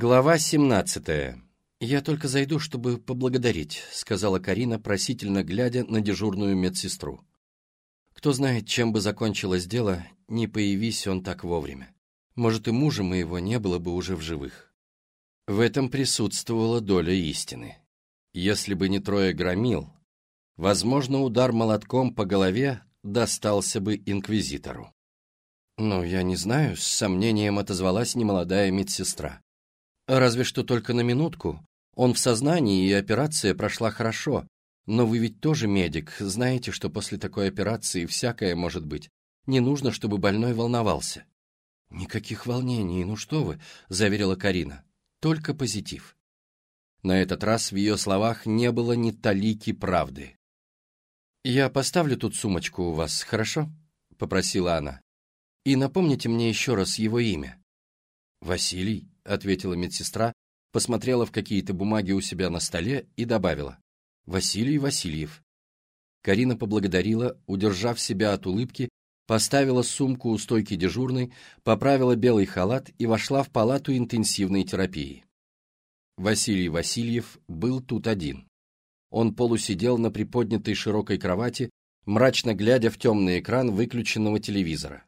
Глава 17. «Я только зайду, чтобы поблагодарить», — сказала Карина, просительно глядя на дежурную медсестру. «Кто знает, чем бы закончилось дело, не появись он так вовремя. Может, и мужа моего не было бы уже в живых». В этом присутствовала доля истины. Если бы не трое громил, возможно, удар молотком по голове достался бы инквизитору. «Ну, я не знаю», — с сомнением отозвалась немолодая медсестра. Разве что только на минутку. Он в сознании, и операция прошла хорошо. Но вы ведь тоже медик, знаете, что после такой операции всякое может быть. Не нужно, чтобы больной волновался. «Никаких волнений, ну что вы», — заверила Карина. «Только позитив». На этот раз в ее словах не было ни талики правды. «Я поставлю тут сумочку у вас, хорошо?» — попросила она. «И напомните мне еще раз его имя». «Василий», ответила медсестра, посмотрела в какие-то бумаги у себя на столе и добавила. «Василий Васильев». Карина поблагодарила, удержав себя от улыбки, поставила сумку у стойки дежурной, поправила белый халат и вошла в палату интенсивной терапии. Василий Васильев был тут один. Он полусидел на приподнятой широкой кровати, мрачно глядя в темный экран выключенного телевизора.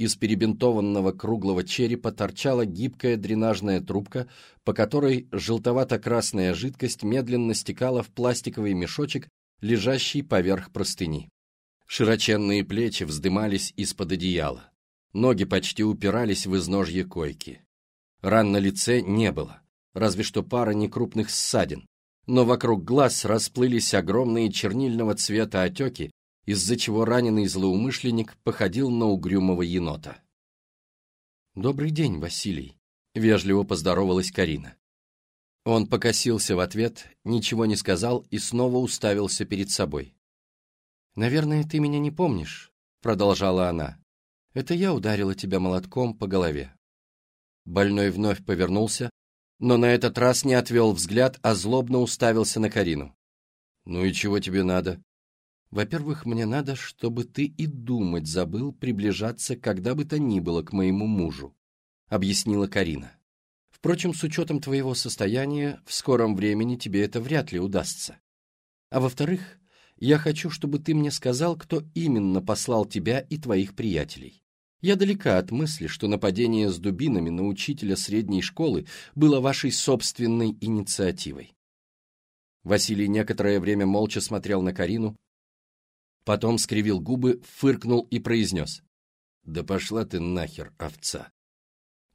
Из перебинтованного круглого черепа торчала гибкая дренажная трубка, по которой желтовато-красная жидкость медленно стекала в пластиковый мешочек, лежащий поверх простыни. Широченные плечи вздымались из-под одеяла. Ноги почти упирались в изножье койки. Ран на лице не было, разве что пара некрупных ссадин, но вокруг глаз расплылись огромные чернильного цвета отеки, из-за чего раненый злоумышленник походил на угрюмого енота. «Добрый день, Василий», — вежливо поздоровалась Карина. Он покосился в ответ, ничего не сказал и снова уставился перед собой. «Наверное, ты меня не помнишь», — продолжала она. «Это я ударила тебя молотком по голове». Больной вновь повернулся, но на этот раз не отвел взгляд, а злобно уставился на Карину. «Ну и чего тебе надо?» Во-первых, мне надо, чтобы ты и думать забыл приближаться когда бы то ни было к моему мужу», — объяснила Карина. «Впрочем, с учетом твоего состояния, в скором времени тебе это вряд ли удастся. А во-вторых, я хочу, чтобы ты мне сказал, кто именно послал тебя и твоих приятелей. Я далека от мысли, что нападение с дубинами на учителя средней школы было вашей собственной инициативой». Василий некоторое время молча смотрел на Карину, Потом скривил губы, фыркнул и произнес. «Да пошла ты нахер, овца!»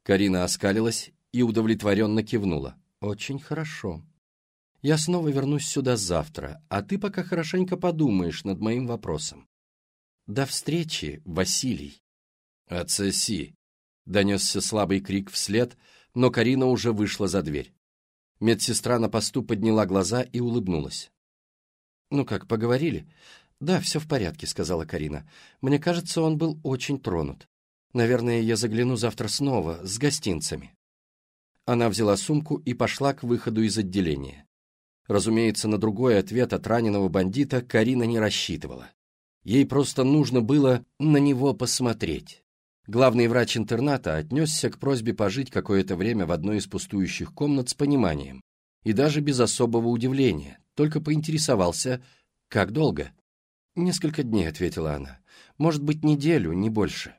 Карина оскалилась и удовлетворенно кивнула. «Очень хорошо. Я снова вернусь сюда завтра, а ты пока хорошенько подумаешь над моим вопросом. До встречи, Василий!» «Отсоси!» — донесся слабый крик вслед, но Карина уже вышла за дверь. Медсестра на посту подняла глаза и улыбнулась. «Ну как, поговорили? «Да, все в порядке», — сказала Карина. «Мне кажется, он был очень тронут. Наверное, я загляну завтра снова, с гостинцами». Она взяла сумку и пошла к выходу из отделения. Разумеется, на другой ответ от раненого бандита Карина не рассчитывала. Ей просто нужно было на него посмотреть. Главный врач интерната отнесся к просьбе пожить какое-то время в одной из пустующих комнат с пониманием и даже без особого удивления, только поинтересовался, как долго. «Несколько дней», — ответила она. «Может быть, неделю, не больше».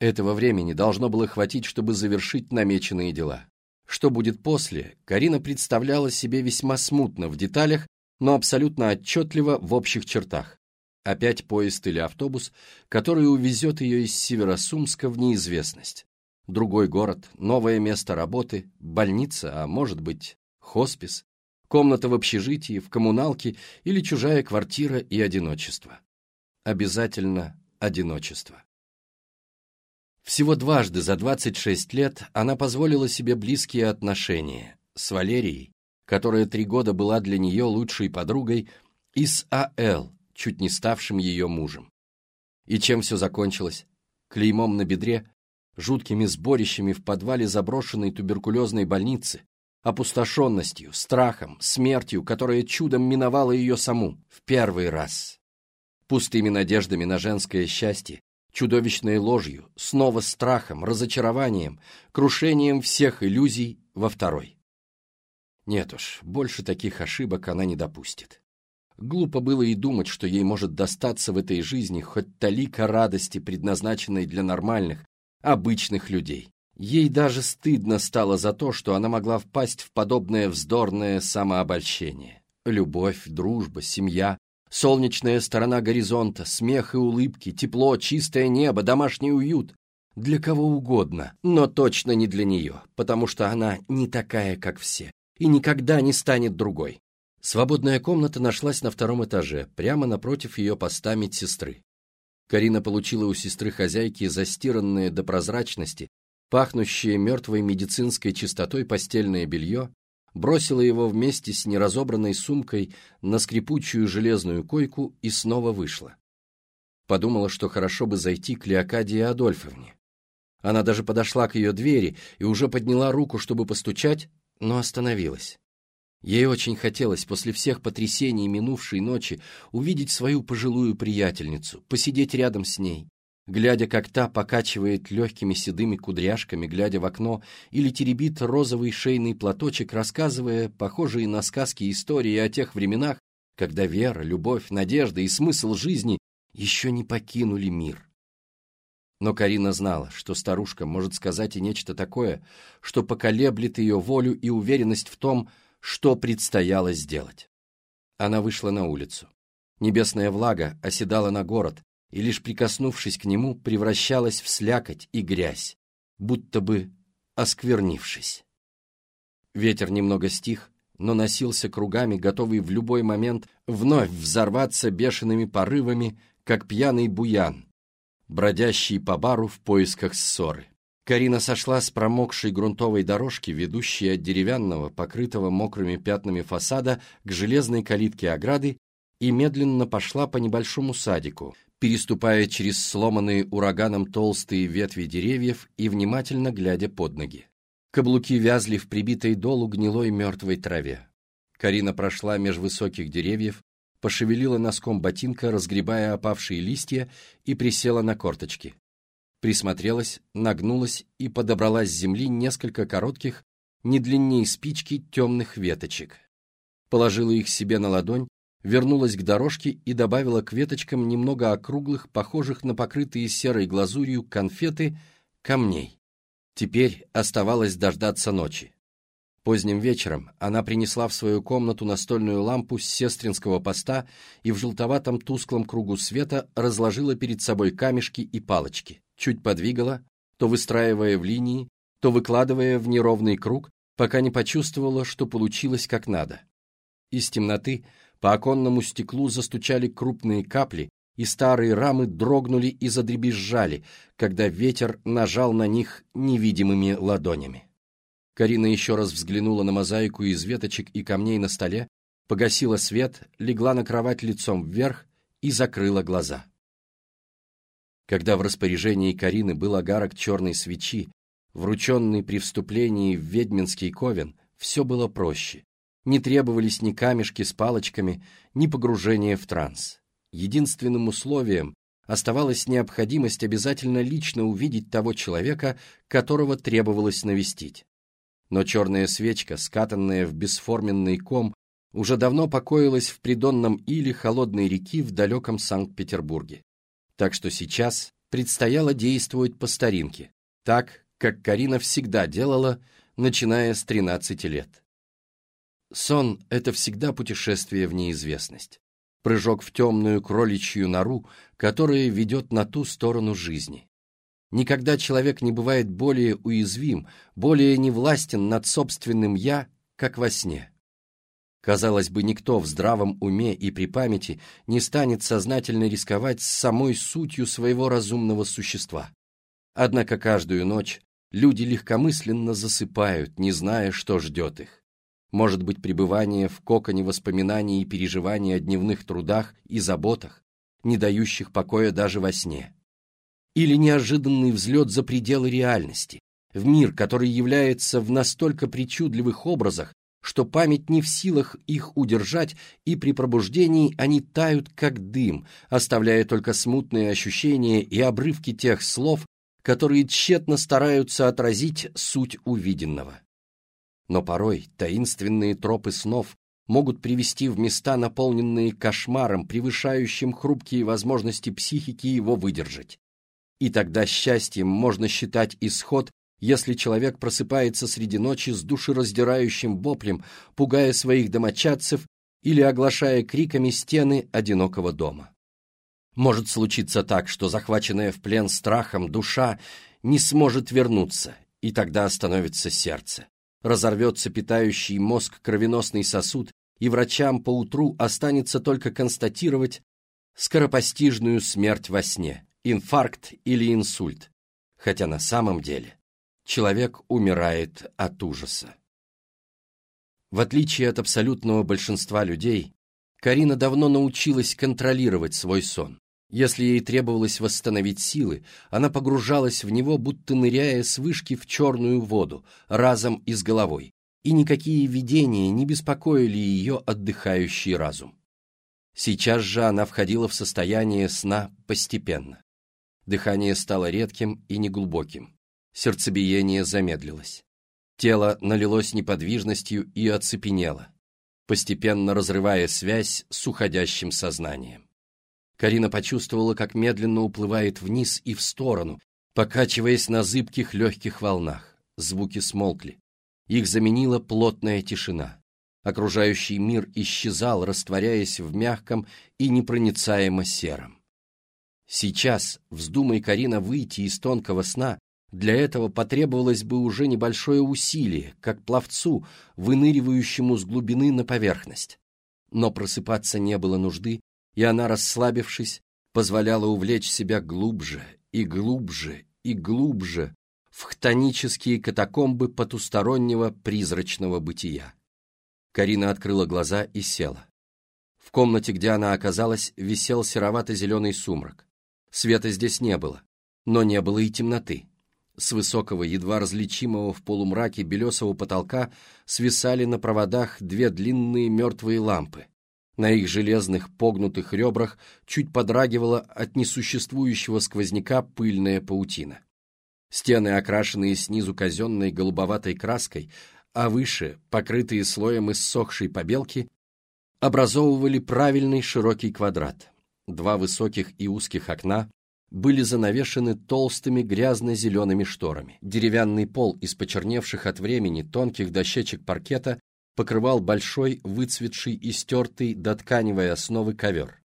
Этого времени должно было хватить, чтобы завершить намеченные дела. Что будет после, Карина представляла себе весьма смутно в деталях, но абсолютно отчетливо в общих чертах. Опять поезд или автобус, который увезет ее из Северосумска в неизвестность. Другой город, новое место работы, больница, а может быть, хоспис комната в общежитии, в коммуналке или чужая квартира и одиночество. Обязательно одиночество. Всего дважды за 26 лет она позволила себе близкие отношения с Валерией, которая три года была для нее лучшей подругой, и с А.Л., чуть не ставшим ее мужем. И чем все закончилось? Клеймом на бедре, жуткими сборищами в подвале заброшенной туберкулезной больницы, опустошенностью, страхом, смертью, которая чудом миновала ее саму в первый раз. Пустыми надеждами на женское счастье, чудовищной ложью, снова страхом, разочарованием, крушением всех иллюзий во второй. Нет уж, больше таких ошибок она не допустит. Глупо было и думать, что ей может достаться в этой жизни хоть талика радости, предназначенной для нормальных, обычных людей. Ей даже стыдно стало за то, что она могла впасть в подобное вздорное самообольщение. Любовь, дружба, семья, солнечная сторона горизонта, смех и улыбки, тепло, чистое небо, домашний уют. Для кого угодно, но точно не для нее, потому что она не такая, как все, и никогда не станет другой. Свободная комната нашлась на втором этаже, прямо напротив ее поста медсестры. Карина получила у сестры-хозяйки застиранное до прозрачности, пахнущее мертвой медицинской чистотой постельное белье, бросила его вместе с неразобранной сумкой на скрипучую железную койку и снова вышла. Подумала, что хорошо бы зайти к Леокадии Адольфовне. Она даже подошла к ее двери и уже подняла руку, чтобы постучать, но остановилась. Ей очень хотелось после всех потрясений минувшей ночи увидеть свою пожилую приятельницу, посидеть рядом с ней, глядя, как та покачивает легкими седыми кудряшками, глядя в окно, или теребит розовый шейный платочек, рассказывая похожие на сказки истории о тех временах, когда вера, любовь, надежда и смысл жизни еще не покинули мир. Но Карина знала, что старушка может сказать и нечто такое, что поколеблет ее волю и уверенность в том, что предстояло сделать. Она вышла на улицу. Небесная влага оседала на город, и лишь прикоснувшись к нему, превращалась в слякоть и грязь, будто бы осквернившись. Ветер немного стих, но носился кругами, готовый в любой момент вновь взорваться бешеными порывами, как пьяный буян, бродящий по бару в поисках ссоры. Карина сошла с промокшей грунтовой дорожки, ведущей от деревянного, покрытого мокрыми пятнами фасада, к железной калитке ограды и медленно пошла по небольшому садику, переступая через сломанные ураганом толстые ветви деревьев и внимательно глядя под ноги. Каблуки вязли в прибитой долу гнилой мертвой траве. Карина прошла меж высоких деревьев, пошевелила носком ботинка, разгребая опавшие листья, и присела на корточки присмотрелась, нагнулась и подобрала с земли несколько коротких, не длиннее спички темных веточек. Положила их себе на ладонь, вернулась к дорожке и добавила к веточкам немного округлых, похожих на покрытые серой глазурью конфеты, камней. Теперь оставалось дождаться ночи. Поздним вечером она принесла в свою комнату настольную лампу с сестринского поста и в желтоватом тусклом кругу света разложила перед собой камешки и палочки чуть подвигала, то выстраивая в линии, то выкладывая в неровный круг, пока не почувствовала, что получилось как надо. Из темноты по оконному стеклу застучали крупные капли, и старые рамы дрогнули и задребезжали, когда ветер нажал на них невидимыми ладонями. Карина еще раз взглянула на мозаику из веточек и камней на столе, погасила свет, легла на кровать лицом вверх и закрыла глаза. Когда в распоряжении Карины был агарок черной свечи, врученный при вступлении в ведьминский ковен, все было проще. Не требовались ни камешки с палочками, ни погружение в транс. Единственным условием оставалась необходимость обязательно лично увидеть того человека, которого требовалось навестить. Но черная свечка, скатанная в бесформенный ком, уже давно покоилась в придонном иле холодной реки в далеком Санкт-Петербурге так что сейчас предстояло действовать по старинке, так, как Карина всегда делала, начиная с 13 лет. Сон — это всегда путешествие в неизвестность, прыжок в темную кроличью нору, которая ведет на ту сторону жизни. Никогда человек не бывает более уязвим, более невластен над собственным «я», как во сне. Казалось бы, никто в здравом уме и при памяти не станет сознательно рисковать с самой сутью своего разумного существа. Однако каждую ночь люди легкомысленно засыпают, не зная, что ждет их. Может быть, пребывание в коконе воспоминаний и переживаний о дневных трудах и заботах, не дающих покоя даже во сне. Или неожиданный взлет за пределы реальности, в мир, который является в настолько причудливых образах, что память не в силах их удержать, и при пробуждении они тают как дым, оставляя только смутные ощущения и обрывки тех слов, которые тщетно стараются отразить суть увиденного. Но порой таинственные тропы снов могут привести в места, наполненные кошмаром, превышающим хрупкие возможности психики его выдержать. И тогда счастьем можно считать исход, если человек просыпается среди ночи с душераздирающим воплем, пугая своих домочадцев или оглашая криками стены одинокого дома. Может случиться так, что захваченная в плен страхом душа не сможет вернуться, и тогда остановится сердце. Разорвется питающий мозг кровеносный сосуд, и врачам поутру останется только констатировать скоропостижную смерть во сне, инфаркт или инсульт, хотя на самом деле человек умирает от ужаса. В отличие от абсолютного большинства людей, Карина давно научилась контролировать свой сон. Если ей требовалось восстановить силы, она погружалась в него, будто ныряя с вышки в черную воду, разом и с головой, и никакие видения не беспокоили ее отдыхающий разум. Сейчас же она входила в состояние сна постепенно. Дыхание стало редким и неглубоким. Сердцебиение замедлилось. Тело налилось неподвижностью и оцепенело, постепенно разрывая связь с уходящим сознанием. Карина почувствовала, как медленно уплывает вниз и в сторону, покачиваясь на зыбких легких волнах. Звуки смолкли. Их заменила плотная тишина. Окружающий мир исчезал, растворяясь в мягком и непроницаемо сером. Сейчас, вздумай Карина выйти из тонкого сна, для этого потребовалось бы уже небольшое усилие, как пловцу, выныривающему с глубины на поверхность. Но просыпаться не было нужды, и она, расслабившись, позволяла увлечь себя глубже и глубже и глубже в хтонические катакомбы потустороннего призрачного бытия. Карина открыла глаза и села. В комнате, где она оказалась, висел серовато-зеленый сумрак. Света здесь не было, но не было и темноты. С высокого, едва различимого в полумраке белесого потолка свисали на проводах две длинные мертвые лампы. На их железных погнутых ребрах чуть подрагивала от несуществующего сквозняка пыльная паутина. Стены, окрашенные снизу казенной голубоватой краской, а выше, покрытые слоем иссохшей побелки, образовывали правильный широкий квадрат. Два высоких и узких окна были занавешены толстыми грязно-зелеными шторами. Деревянный пол из почерневших от времени тонких дощечек паркета покрывал большой, выцветший и стертый до тканевой основы ковер.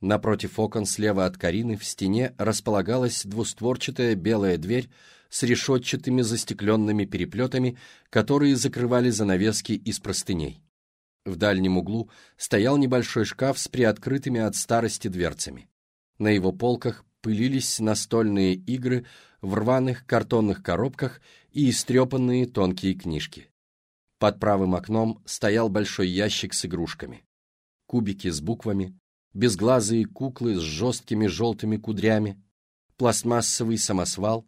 Напротив окон слева от Карины в стене располагалась двустворчатая белая дверь с решетчатыми застекленными переплетами, которые закрывали занавески из простыней. В дальнем углу стоял небольшой шкаф с приоткрытыми от старости дверцами. На его полках пылились настольные игры в рваных картонных коробках и истрепанные тонкие книжки. Под правым окном стоял большой ящик с игрушками. Кубики с буквами, безглазые куклы с жесткими желтыми кудрями, пластмассовый самосвал,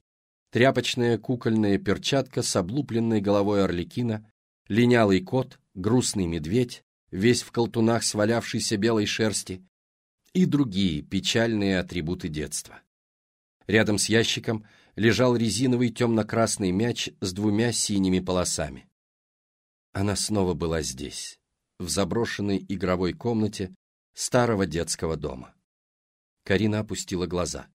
тряпочная кукольная перчатка с облупленной головой орликина, линялый кот, грустный медведь, весь в колтунах свалявшейся белой шерсти, и другие печальные атрибуты детства. Рядом с ящиком лежал резиновый темно-красный мяч с двумя синими полосами. Она снова была здесь, в заброшенной игровой комнате старого детского дома. Карина опустила глаза.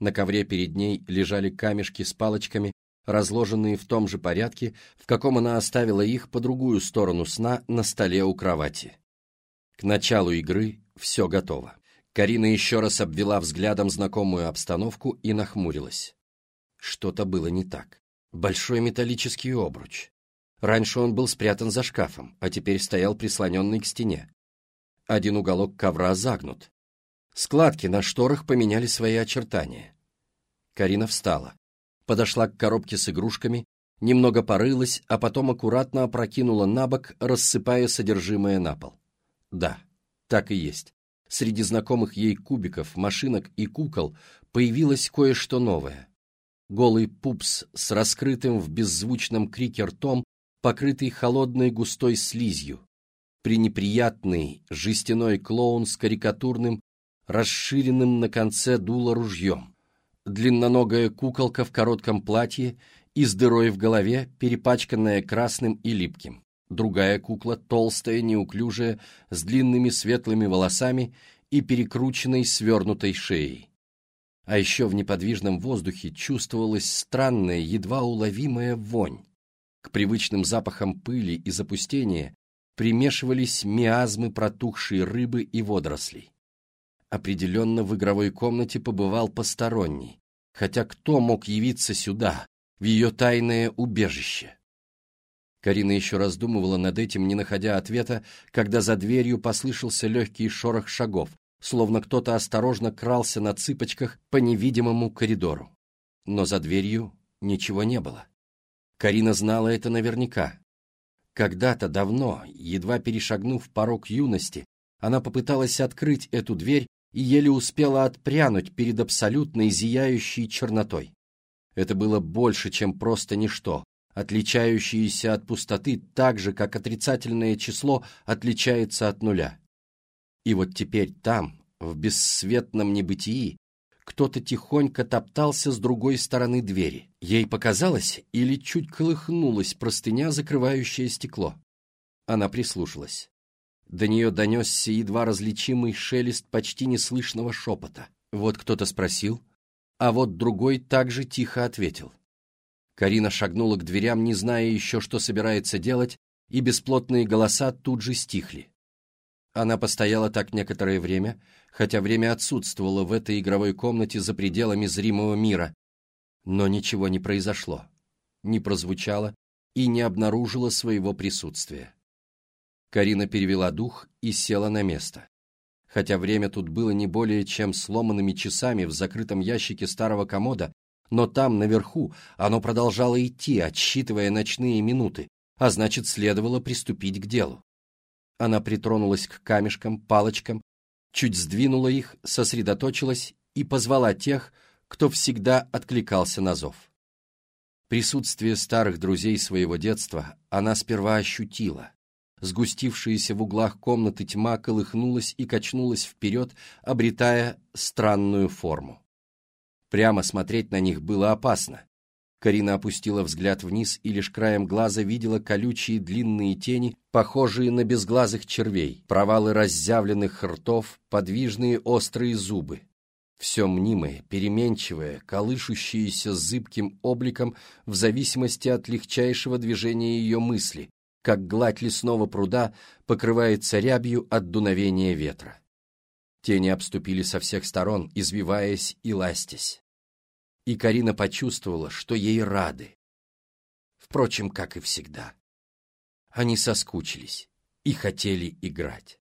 На ковре перед ней лежали камешки с палочками, разложенные в том же порядке, в каком она оставила их по другую сторону сна на столе у кровати. К началу игры все готово. Карина еще раз обвела взглядом знакомую обстановку и нахмурилась. Что-то было не так. Большой металлический обруч. Раньше он был спрятан за шкафом, а теперь стоял прислоненный к стене. Один уголок ковра загнут. Складки на шторах поменяли свои очертания. Карина встала, подошла к коробке с игрушками, немного порылась, а потом аккуратно опрокинула на бок, рассыпая содержимое на пол. Да, так и есть среди знакомых ей кубиков, машинок и кукол появилось кое-что новое. Голый пупс с раскрытым в беззвучном крике ртом, покрытый холодной густой слизью. Пренеприятный жестяной клоун с карикатурным, расширенным на конце дула ружьем. Длинноногая куколка в коротком платье и с дырой в голове, перепачканная красным и липким. Другая кукла, толстая, неуклюжая, с длинными светлыми волосами и перекрученной свернутой шеей. А еще в неподвижном воздухе чувствовалась странная, едва уловимая вонь. К привычным запахам пыли и запустения примешивались миазмы протухшей рыбы и водорослей. Определенно в игровой комнате побывал посторонний, хотя кто мог явиться сюда, в ее тайное убежище? Карина еще раздумывала над этим, не находя ответа, когда за дверью послышался легкий шорох шагов, словно кто-то осторожно крался на цыпочках по невидимому коридору. Но за дверью ничего не было. Карина знала это наверняка. Когда-то давно, едва перешагнув порог юности, она попыталась открыть эту дверь и еле успела отпрянуть перед абсолютной зияющей чернотой. Это было больше, чем просто ничто, отличающееся от пустоты так же, как отрицательное число отличается от нуля. И вот теперь там, в бессветном небытии, кто-то тихонько топтался с другой стороны двери. Ей показалось, или чуть колыхнулась простыня, закрывающая стекло. Она прислушалась. До нее донесся едва различимый шелест почти неслышного шепота. Вот кто-то спросил, а вот другой также тихо ответил. Карина шагнула к дверям, не зная еще, что собирается делать, и бесплотные голоса тут же стихли. Она постояла так некоторое время, хотя время отсутствовало в этой игровой комнате за пределами зримого мира, но ничего не произошло, не прозвучало и не обнаружила своего присутствия. Карина перевела дух и села на место. Хотя время тут было не более чем сломанными часами в закрытом ящике старого комода, но там, наверху, оно продолжало идти, отсчитывая ночные минуты, а значит, следовало приступить к делу. Она притронулась к камешкам, палочкам, чуть сдвинула их, сосредоточилась и позвала тех, кто всегда откликался на зов. Присутствие старых друзей своего детства она сперва ощутила. Сгустившаяся в углах комнаты тьма колыхнулась и качнулась вперед, обретая странную форму. Прямо смотреть на них было опасно. Карина опустила взгляд вниз и лишь краем глаза видела колючие длинные тени, похожие на безглазых червей, провалы разъявленных ртов, подвижные острые зубы. Все мнимое, переменчивое, колышущееся зыбким обликом в зависимости от легчайшего движения ее мысли, как гладь лесного пруда покрывается рябью от дуновения ветра. Тени обступили со всех сторон, извиваясь и ластясь. И Карина почувствовала, что ей рады. Впрочем, как и всегда. Они соскучились и хотели играть.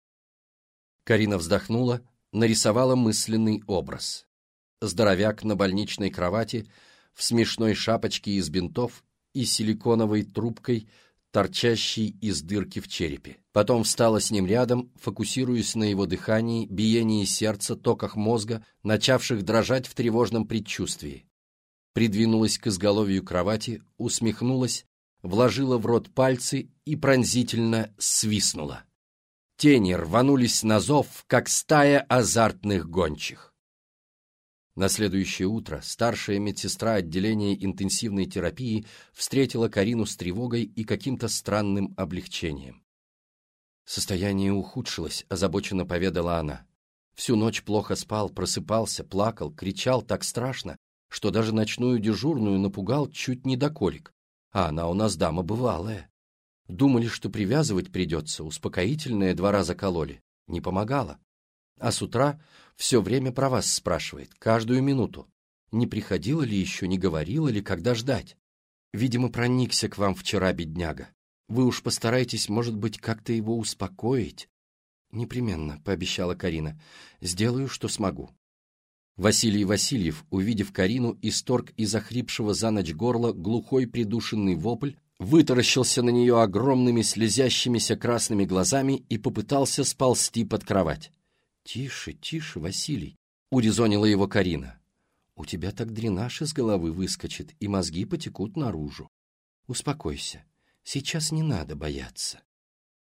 Карина вздохнула, нарисовала мысленный образ. Здоровяк на больничной кровати, в смешной шапочке из бинтов и силиконовой трубкой торчащий из дырки в черепе. Потом встала с ним рядом, фокусируясь на его дыхании, биении сердца, токах мозга, начавших дрожать в тревожном предчувствии. Придвинулась к изголовью кровати, усмехнулась, вложила в рот пальцы и пронзительно свистнула. Тени рванулись на зов, как стая азартных гончих. На следующее утро старшая медсестра отделения интенсивной терапии встретила Карину с тревогой и каким-то странным облегчением. Состояние ухудшилось, озабоченно поведала она. Всю ночь плохо спал, просыпался, плакал, кричал так страшно, что даже ночную дежурную напугал чуть не до колик. А она у нас дама бывалая. Думали, что привязывать придется, успокоительное два раза кололи. Не помогало. А с утра все время про вас спрашивает, каждую минуту. Не приходила ли еще, не говорила ли, когда ждать? Видимо, проникся к вам вчера, бедняга. Вы уж постарайтесь, может быть, как-то его успокоить. Непременно, пообещала Карина. Сделаю, что смогу. Василий Васильев, увидев Карину, исторг из охрипшего за ночь горла глухой придушенный вопль, вытаращился на нее огромными слезящимися красными глазами и попытался сползти под кровать. «Тише, тише, Василий!» — урезонила его Карина. «У тебя так дренаж из головы выскочит, и мозги потекут наружу. Успокойся, сейчас не надо бояться».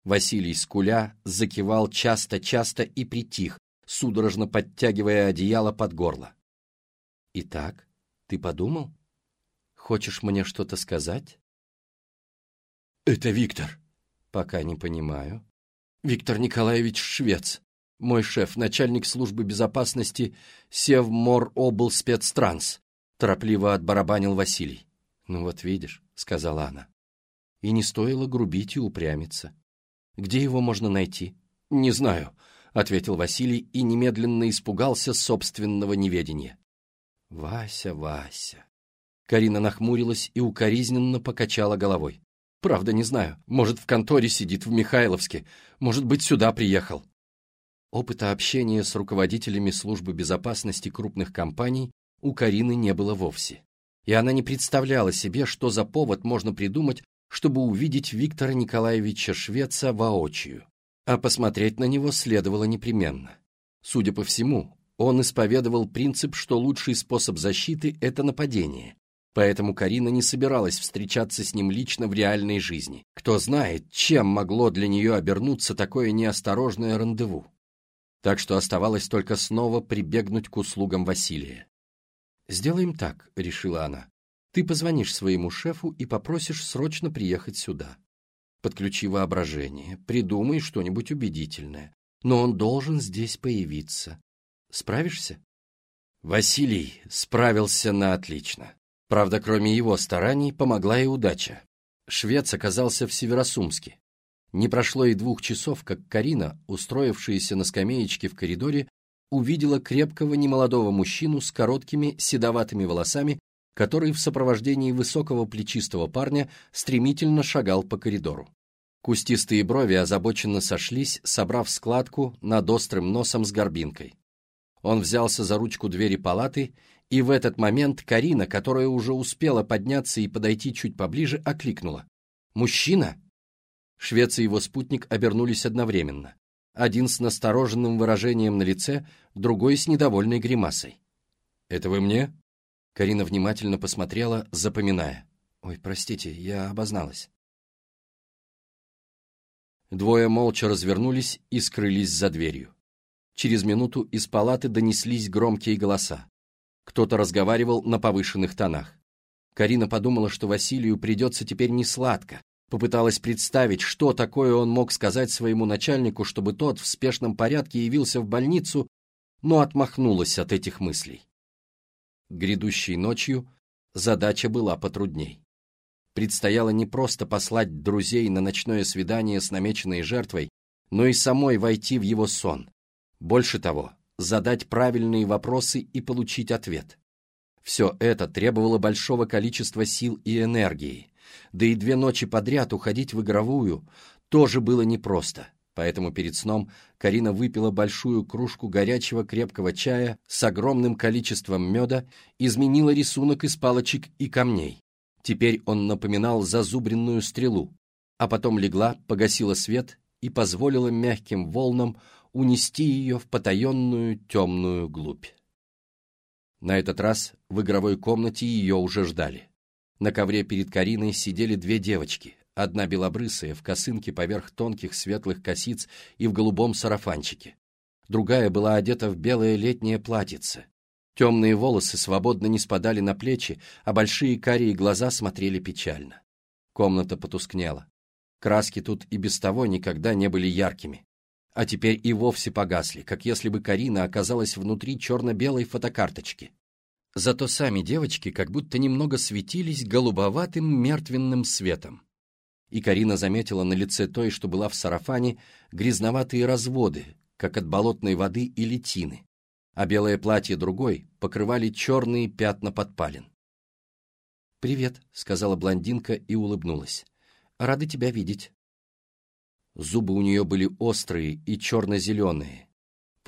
Василий, скуля, закивал часто-часто и притих, судорожно подтягивая одеяло под горло. «Итак, ты подумал?» Хочешь мне что-то сказать?» «Это Виктор». «Пока не понимаю». «Виктор Николаевич Швец, мой шеф, начальник службы безопасности Севмор обл спецтранс», торопливо отбарабанил Василий. «Ну вот видишь», — сказала она. «И не стоило грубить и упрямиться. Где его можно найти?» «Не знаю», — ответил Василий и немедленно испугался собственного неведения. «Вася, Вася». Карина нахмурилась и укоризненно покачала головой. «Правда, не знаю. Может, в конторе сидит в Михайловске. Может быть, сюда приехал». Опыта общения с руководителями службы безопасности крупных компаний у Карины не было вовсе. И она не представляла себе, что за повод можно придумать, чтобы увидеть Виктора Николаевича Швеца воочию. А посмотреть на него следовало непременно. Судя по всему, он исповедовал принцип, что лучший способ защиты – это нападение. Поэтому Карина не собиралась встречаться с ним лично в реальной жизни. Кто знает, чем могло для нее обернуться такое неосторожное рандеву. Так что оставалось только снова прибегнуть к услугам Василия. «Сделаем так», — решила она. «Ты позвонишь своему шефу и попросишь срочно приехать сюда. Подключи воображение, придумай что-нибудь убедительное. Но он должен здесь появиться. Справишься?» Василий справился на отлично. Правда, кроме его стараний, помогла и удача. Швец оказался в Северосумске. Не прошло и двух часов, как Карина, устроившаяся на скамеечке в коридоре, увидела крепкого немолодого мужчину с короткими седоватыми волосами, который в сопровождении высокого плечистого парня стремительно шагал по коридору. Кустистые брови озабоченно сошлись, собрав складку над острым носом с горбинкой. Он взялся за ручку двери палаты, и в этот момент Карина, которая уже успела подняться и подойти чуть поближе, окликнула. «Мужчина?» Швец и его спутник обернулись одновременно один с настороженным выражением на лице, другой с недовольной гримасой. «Это вы мне?» Карина внимательно посмотрела, запоминая. «Ой, простите, я обозналась». Двое молча развернулись и скрылись за дверью. Через минуту из палаты донеслись громкие голоса. Кто-то разговаривал на повышенных тонах. Карина подумала, что Василию придется теперь не сладко, Попыталась представить, что такое он мог сказать своему начальнику, чтобы тот в спешном порядке явился в больницу, но отмахнулась от этих мыслей. Грядущей ночью задача была потрудней. Предстояло не просто послать друзей на ночное свидание с намеченной жертвой, но и самой войти в его сон. Больше того, задать правильные вопросы и получить ответ. Все это требовало большого количества сил и энергии, да и две ночи подряд уходить в игровую тоже было непросто. Поэтому перед сном Карина выпила большую кружку горячего крепкого чая с огромным количеством меда, изменила рисунок из палочек и камней. Теперь он напоминал зазубренную стрелу, а потом легла, погасила свет и позволила мягким волнам унести ее в потаенную темную глубь. На этот раз в игровой комнате ее уже ждали. На ковре перед Кариной сидели две девочки, одна белобрысая, в косынке поверх тонких светлых косиц и в голубом сарафанчике. Другая была одета в белое летнее платьице. Темные волосы свободно не спадали на плечи, а большие карие глаза смотрели печально. Комната потускнела. Краски тут и без того никогда не были яркими. А теперь и вовсе погасли, как если бы Карина оказалась внутри черно-белой фотокарточки. Зато сами девочки как будто немного светились голубоватым мертвенным светом. И Карина заметила на лице той, что была в сарафане, грязноватые разводы, как от болотной воды или тины, а белое платье другой покрывали черные пятна подпалин. «Привет», — сказала блондинка и улыбнулась. «Рада тебя видеть». Зубы у нее были острые и черно-зеленые,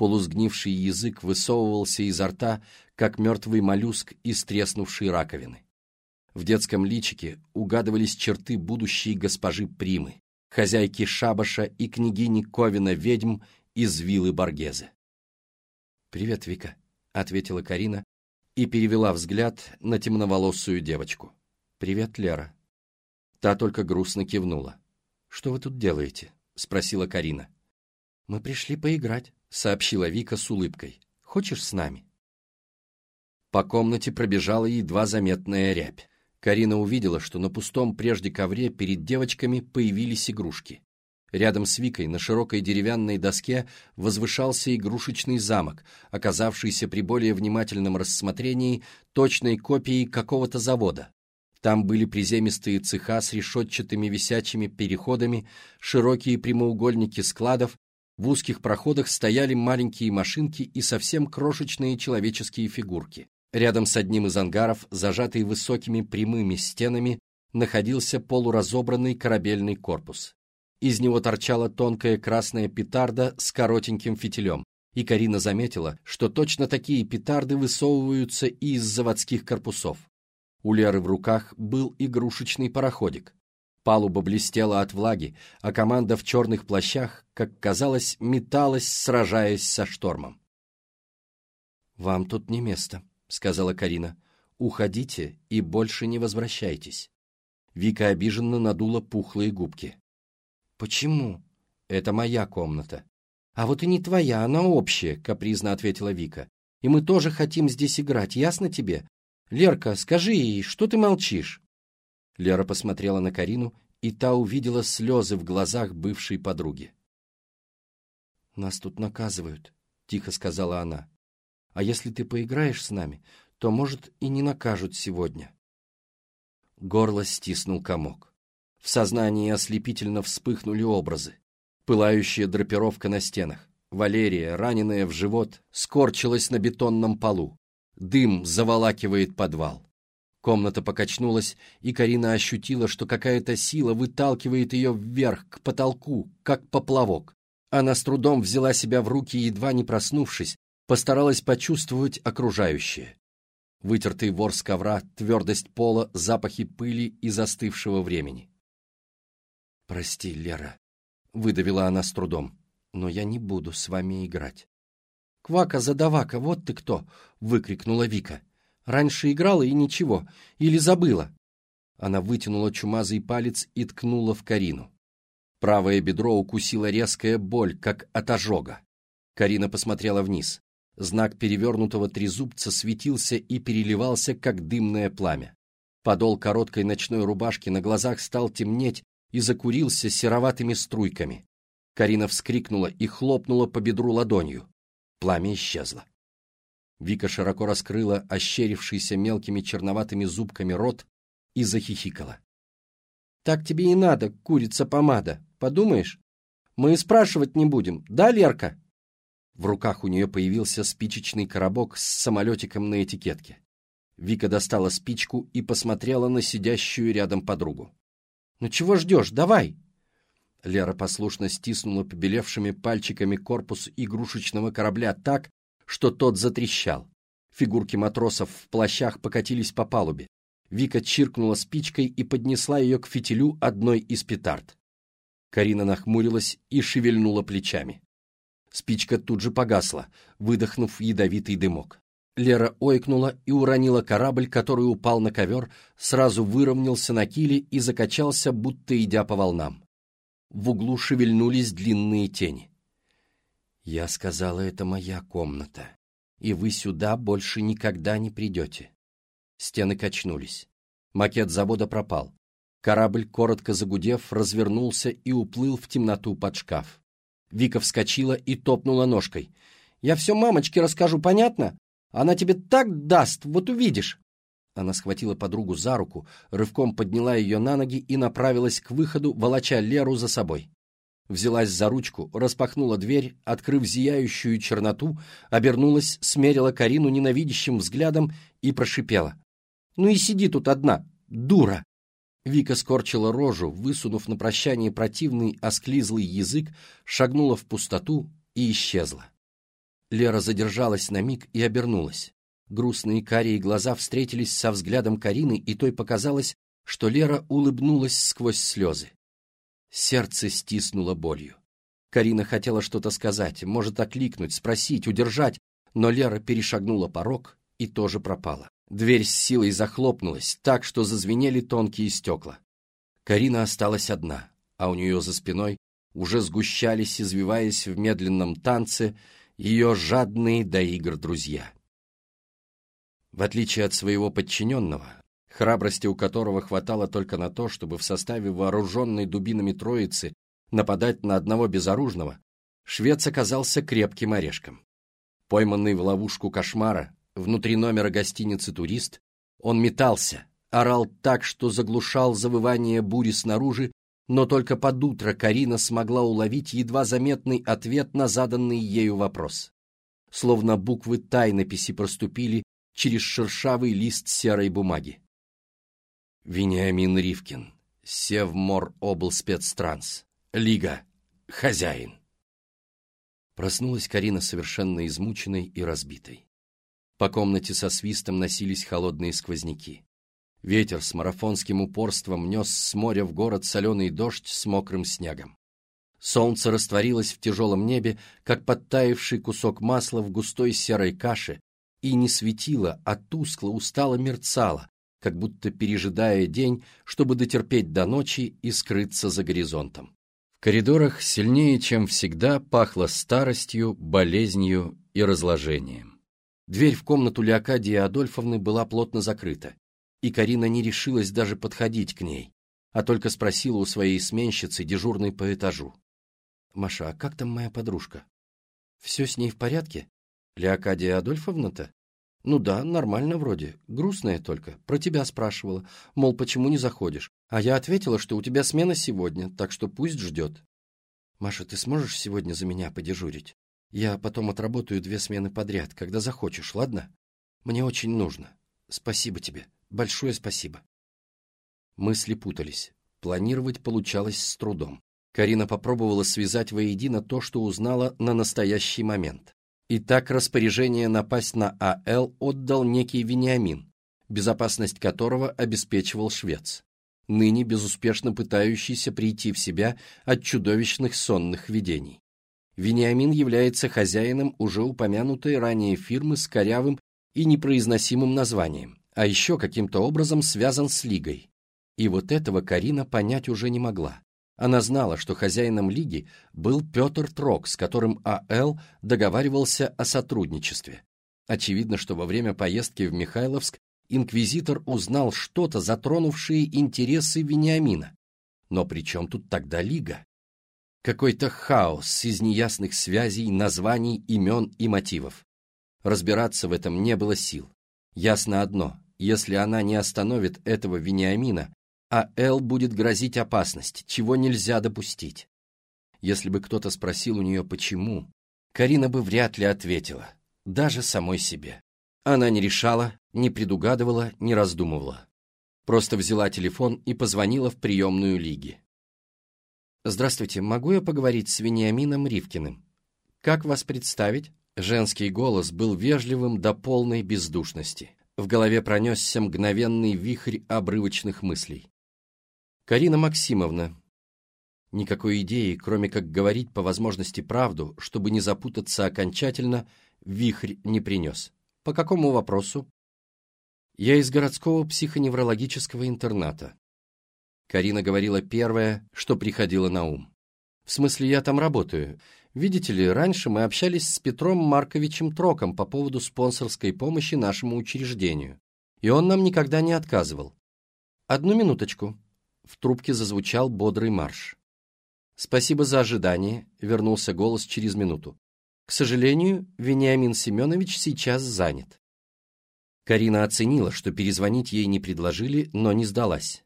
Полусгнивший язык высовывался изо рта, как мертвый моллюск из треснувшей раковины. В детском личике угадывались черты будущей госпожи Примы, хозяйки шабаша и княгини Ковина-ведьм из виллы Баргезе. «Привет, Вика», — ответила Карина и перевела взгляд на темноволосую девочку. «Привет, Лера». Та только грустно кивнула. «Что вы тут делаете?» — спросила Карина. «Мы пришли поиграть», — сообщила Вика с улыбкой. «Хочешь с нами?» По комнате пробежала едва заметная рябь. Карина увидела, что на пустом прежде ковре перед девочками появились игрушки. Рядом с Викой на широкой деревянной доске возвышался игрушечный замок, оказавшийся при более внимательном рассмотрении точной копией какого-то завода. Там были приземистые цеха с решетчатыми висячими переходами, широкие прямоугольники складов, в узких проходах стояли маленькие машинки и совсем крошечные человеческие фигурки. Рядом с одним из ангаров, зажатый высокими прямыми стенами, находился полуразобранный корабельный корпус. Из него торчала тонкая красная петарда с коротеньким фитилем, и Карина заметила, что точно такие петарды высовываются и из заводских корпусов. У Леры в руках был игрушечный пароходик. Палуба блестела от влаги, а команда в черных плащах, как казалось, металась, сражаясь со штормом. «Вам тут не место», — сказала Карина. «Уходите и больше не возвращайтесь». Вика обиженно надула пухлые губки. «Почему?» «Это моя комната». «А вот и не твоя, она общая», — капризно ответила Вика. «И мы тоже хотим здесь играть, ясно тебе? Лерка, скажи ей, что ты молчишь?» Лера посмотрела на Карину, и та увидела слезы в глазах бывшей подруги. «Нас тут наказывают», — тихо сказала она. «А если ты поиграешь с нами, то, может, и не накажут сегодня». Горло стиснул комок. В сознании ослепительно вспыхнули образы. Пылающая драпировка на стенах. Валерия, раненая в живот, скорчилась на бетонном полу. Дым заволакивает подвал. Комната покачнулась, и Карина ощутила, что какая-то сила выталкивает ее вверх, к потолку, как поплавок. Она с трудом взяла себя в руки, едва не проснувшись, постаралась почувствовать окружающее. Вытертый ворс ковра, твердость пола, запахи пыли и застывшего времени. «Прости, Лера», — выдавила она с трудом, — «но я не буду с вами играть». «Квака-задавака, вот ты кто!» — выкрикнула Вика. Раньше играла и ничего. Или забыла?» Она вытянула чумазый палец и ткнула в Карину. Правое бедро укусила резкая боль, как от ожога. Карина посмотрела вниз. Знак перевернутого трезубца светился и переливался, как дымное пламя. Подол короткой ночной рубашки на глазах стал темнеть и закурился сероватыми струйками. Карина вскрикнула и хлопнула по бедру ладонью. Пламя исчезло. Вика широко раскрыла ощерившийся мелкими черноватыми зубками рот и захихикала. «Так тебе и надо, курица-помада, подумаешь? Мы и спрашивать не будем, да, Лерка?» В руках у нее появился спичечный коробок с самолетиком на этикетке. Вика достала спичку и посмотрела на сидящую рядом подругу. «Ну чего ждешь? Давай!» Лера послушно стиснула побелевшими пальчиками корпус игрушечного корабля так, что тот затрещал. Фигурки матросов в плащах покатились по палубе. Вика чиркнула спичкой и поднесла ее к фитилю одной из петард. Карина нахмурилась и шевельнула плечами. Спичка тут же погасла, выдохнув ядовитый дымок. Лера ойкнула и уронила корабль, который упал на ковер, сразу выровнялся на киле и закачался, будто идя по волнам. В углу шевельнулись длинные тени. Я сказала, это моя комната, и вы сюда больше никогда не придете. Стены качнулись. Макет завода пропал. Корабль, коротко загудев, развернулся и уплыл в темноту под шкаф. Вика вскочила и топнула ножкой. «Я все мамочке расскажу, понятно? Она тебе так даст, вот увидишь!» Она схватила подругу за руку, рывком подняла ее на ноги и направилась к выходу, волоча Леру за собой взялась за ручку, распахнула дверь, открыв зияющую черноту, обернулась, смерила Карину ненавидящим взглядом и прошипела. «Ну и сиди тут одна, дура!» Вика скорчила рожу, высунув на прощание противный осклизлый язык, шагнула в пустоту и исчезла. Лера задержалась на миг и обернулась. Грустные карие глаза встретились со взглядом Карины, и той показалось, что Лера улыбнулась сквозь слезы. Сердце стиснуло болью. Карина хотела что-то сказать, может окликнуть, спросить, удержать, но Лера перешагнула порог и тоже пропала. Дверь с силой захлопнулась, так что зазвенели тонкие стекла. Карина осталась одна, а у нее за спиной уже сгущались, извиваясь в медленном танце, ее жадные до игр друзья. В отличие от своего подчиненного, храбрости у которого хватало только на то, чтобы в составе вооруженной дубинами троицы нападать на одного безоружного, швец оказался крепким орешком. Пойманный в ловушку кошмара, внутри номера гостиницы «Турист», он метался, орал так, что заглушал завывание бури снаружи, но только под утро Карина смогла уловить едва заметный ответ на заданный ею вопрос. Словно буквы тайнописи проступили через шершавый лист серой бумаги. Вениамин Ривкин, Севмор облспецтранс, Лига, хозяин. Проснулась Карина совершенно измученной и разбитой. По комнате со свистом носились холодные сквозняки. Ветер с марафонским упорством нес с моря в город соленый дождь с мокрым снегом. Солнце растворилось в тяжелом небе, как подтаявший кусок масла в густой серой каше, и не светило, а тускло, устало мерцало, как будто пережидая день, чтобы дотерпеть до ночи и скрыться за горизонтом. В коридорах сильнее, чем всегда, пахло старостью, болезнью и разложением. Дверь в комнату Леокадии Адольфовны была плотно закрыта, и Карина не решилась даже подходить к ней, а только спросила у своей сменщицы, дежурной по этажу. «Маша, а как там моя подружка? Все с ней в порядке? Леокадия Адольфовна-то?» «Ну да, нормально вроде. Грустная только. Про тебя спрашивала. Мол, почему не заходишь? А я ответила, что у тебя смена сегодня, так что пусть ждет». «Маша, ты сможешь сегодня за меня подежурить? Я потом отработаю две смены подряд, когда захочешь, ладно? Мне очень нужно. Спасибо тебе. Большое спасибо». Мысли путались. Планировать получалось с трудом. Карина попробовала связать воедино то, что узнала на настоящий момент. И так распоряжение напасть на А.Л. отдал некий Вениамин, безопасность которого обеспечивал швец, ныне безуспешно пытающийся прийти в себя от чудовищных сонных видений. Вениамин является хозяином уже упомянутой ранее фирмы с корявым и непроизносимым названием, а еще каким-то образом связан с Лигой. И вот этого Карина понять уже не могла. Она знала, что хозяином лиги был Петр Трок, с которым А.Л. договаривался о сотрудничестве. Очевидно, что во время поездки в Михайловск инквизитор узнал что-то, затронувшее интересы Вениамина. Но при чем тут тогда лига? Какой-то хаос из неясных связей, названий, имен и мотивов. Разбираться в этом не было сил. Ясно одно, если она не остановит этого Вениамина, а Эл будет грозить опасность, чего нельзя допустить. Если бы кто-то спросил у нее почему, Карина бы вряд ли ответила, даже самой себе. Она не решала, не предугадывала, не раздумывала. Просто взяла телефон и позвонила в приемную лиги. «Здравствуйте, могу я поговорить с Вениамином Ривкиным? Как вас представить?» Женский голос был вежливым до полной бездушности. В голове пронесся мгновенный вихрь обрывочных мыслей. Карина Максимовна. Никакой идеи, кроме как говорить по возможности правду, чтобы не запутаться окончательно, вихрь не принес. По какому вопросу? Я из городского психоневрологического интерната. Карина говорила первое, что приходило на ум. В смысле, я там работаю. Видите ли, раньше мы общались с Петром Марковичем Троком по поводу спонсорской помощи нашему учреждению. И он нам никогда не отказывал. Одну минуточку. В трубке зазвучал бодрый марш. «Спасибо за ожидание», — вернулся голос через минуту. «К сожалению, Вениамин Семенович сейчас занят». Карина оценила, что перезвонить ей не предложили, но не сдалась.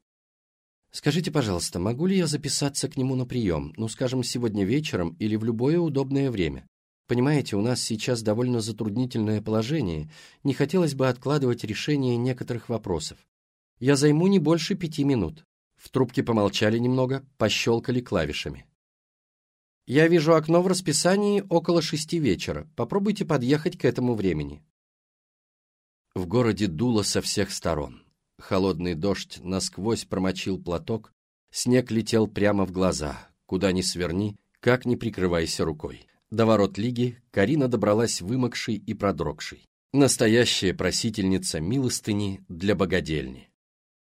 «Скажите, пожалуйста, могу ли я записаться к нему на прием, ну, скажем, сегодня вечером или в любое удобное время? Понимаете, у нас сейчас довольно затруднительное положение, не хотелось бы откладывать решение некоторых вопросов. Я займу не больше пяти минут». В трубке помолчали немного, пощелкали клавишами. «Я вижу окно в расписании около шести вечера. Попробуйте подъехать к этому времени». В городе дуло со всех сторон. Холодный дождь насквозь промочил платок, снег летел прямо в глаза. Куда ни сверни, как ни прикрывайся рукой. До ворот лиги Карина добралась вымокшей и продрогшей. Настоящая просительница милостыни для богадельни.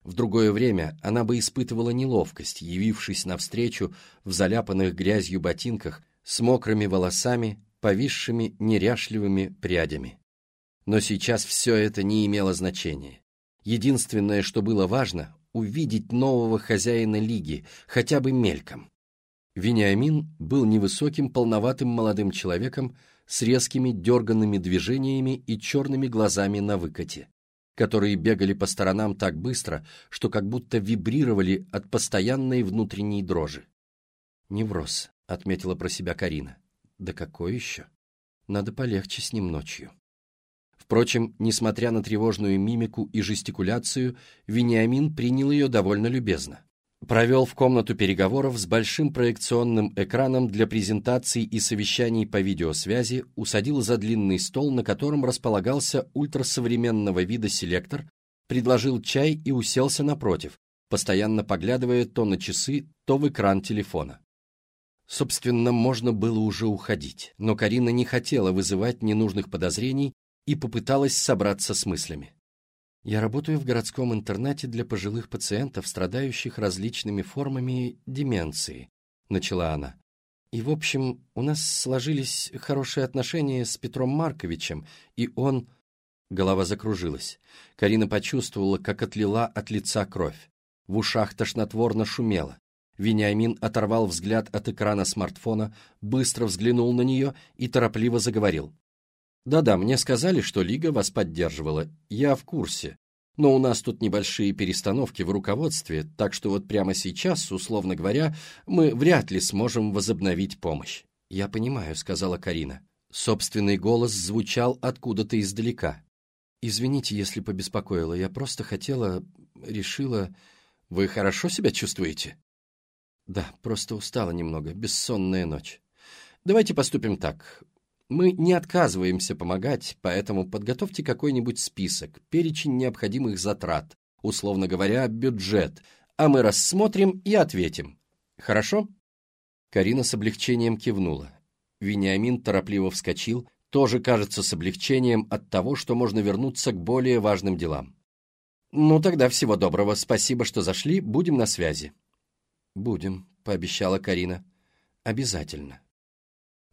В другое время она бы испытывала неловкость, явившись навстречу в заляпанных грязью ботинках с мокрыми волосами, повисшими неряшливыми прядями. Но сейчас все это не имело значения. Единственное, что было важно, увидеть нового хозяина лиги, хотя бы мельком. Вениамин был невысоким, полноватым молодым человеком с резкими дерганными движениями и черными глазами на выкате, которые бегали по сторонам так быстро, что как будто вибрировали от постоянной внутренней дрожи. «Невроз», — отметила про себя Карина. «Да какой еще? Надо полегче с ним ночью». Впрочем, несмотря на тревожную мимику и жестикуляцию, Вениамин принял ее довольно любезно. Провел в комнату переговоров с большим проекционным экраном для презентаций и совещаний по видеосвязи, усадил за длинный стол, на котором располагался ультрасовременного вида селектор, предложил чай и уселся напротив, постоянно поглядывая то на часы, то в экран телефона. Собственно, можно было уже уходить, но Карина не хотела вызывать ненужных подозрений и попыталась собраться с мыслями. Я работаю в городском интернате для пожилых пациентов, страдающих различными формами деменции, начала она. И, в общем, у нас сложились хорошие отношения с Петром Марковичем, и он... Голова закружилась. Карина почувствовала, как отлила от лица кровь. В ушах тошнотворно шумело. Вениамин оторвал взгляд от экрана смартфона, быстро взглянул на нее и торопливо заговорил. Да-да, мне сказали, что Лига вас поддерживала. Я в курсе. Но у нас тут небольшие перестановки в руководстве, так что вот прямо сейчас, условно говоря, мы вряд ли сможем возобновить помощь. Я понимаю, сказала Карина. Собственный голос звучал откуда-то издалека. Извините, если побеспокоила. Я просто хотела, решила... Вы хорошо себя чувствуете? Да, просто устала немного, бессонная ночь. Давайте поступим так. Мы не отказываемся помогать, поэтому подготовьте какой-нибудь список, перечень необходимых затрат, условно говоря, бюджет, а мы рассмотрим и ответим. Хорошо? Карина с облегчением кивнула. Вениамин торопливо вскочил, тоже, кажется, с облегчением от того, что можно вернуться к более важным делам. «Ну тогда всего доброго, спасибо, что зашли, будем на связи». «Будем», — пообещала Карина. «Обязательно».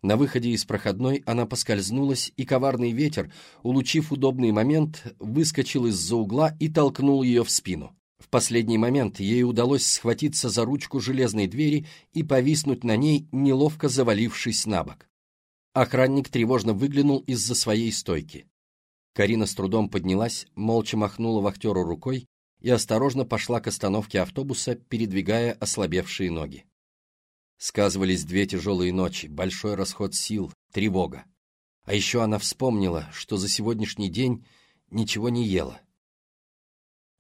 На выходе из проходной она поскользнулась, и коварный ветер, улучив удобный момент, выскочил из-за угла и толкнул ее в спину. В последний момент ей удалось схватиться за ручку железной двери и повиснуть на ней, неловко завалившись на бок. Охранник тревожно выглянул из-за своей стойки. Карина с трудом поднялась, молча махнула вахтеру рукой и осторожно пошла к остановке автобуса, передвигая ослабевшие ноги. Сказывались две тяжелые ночи, большой расход сил, тревога. А еще она вспомнила, что за сегодняшний день ничего не ела.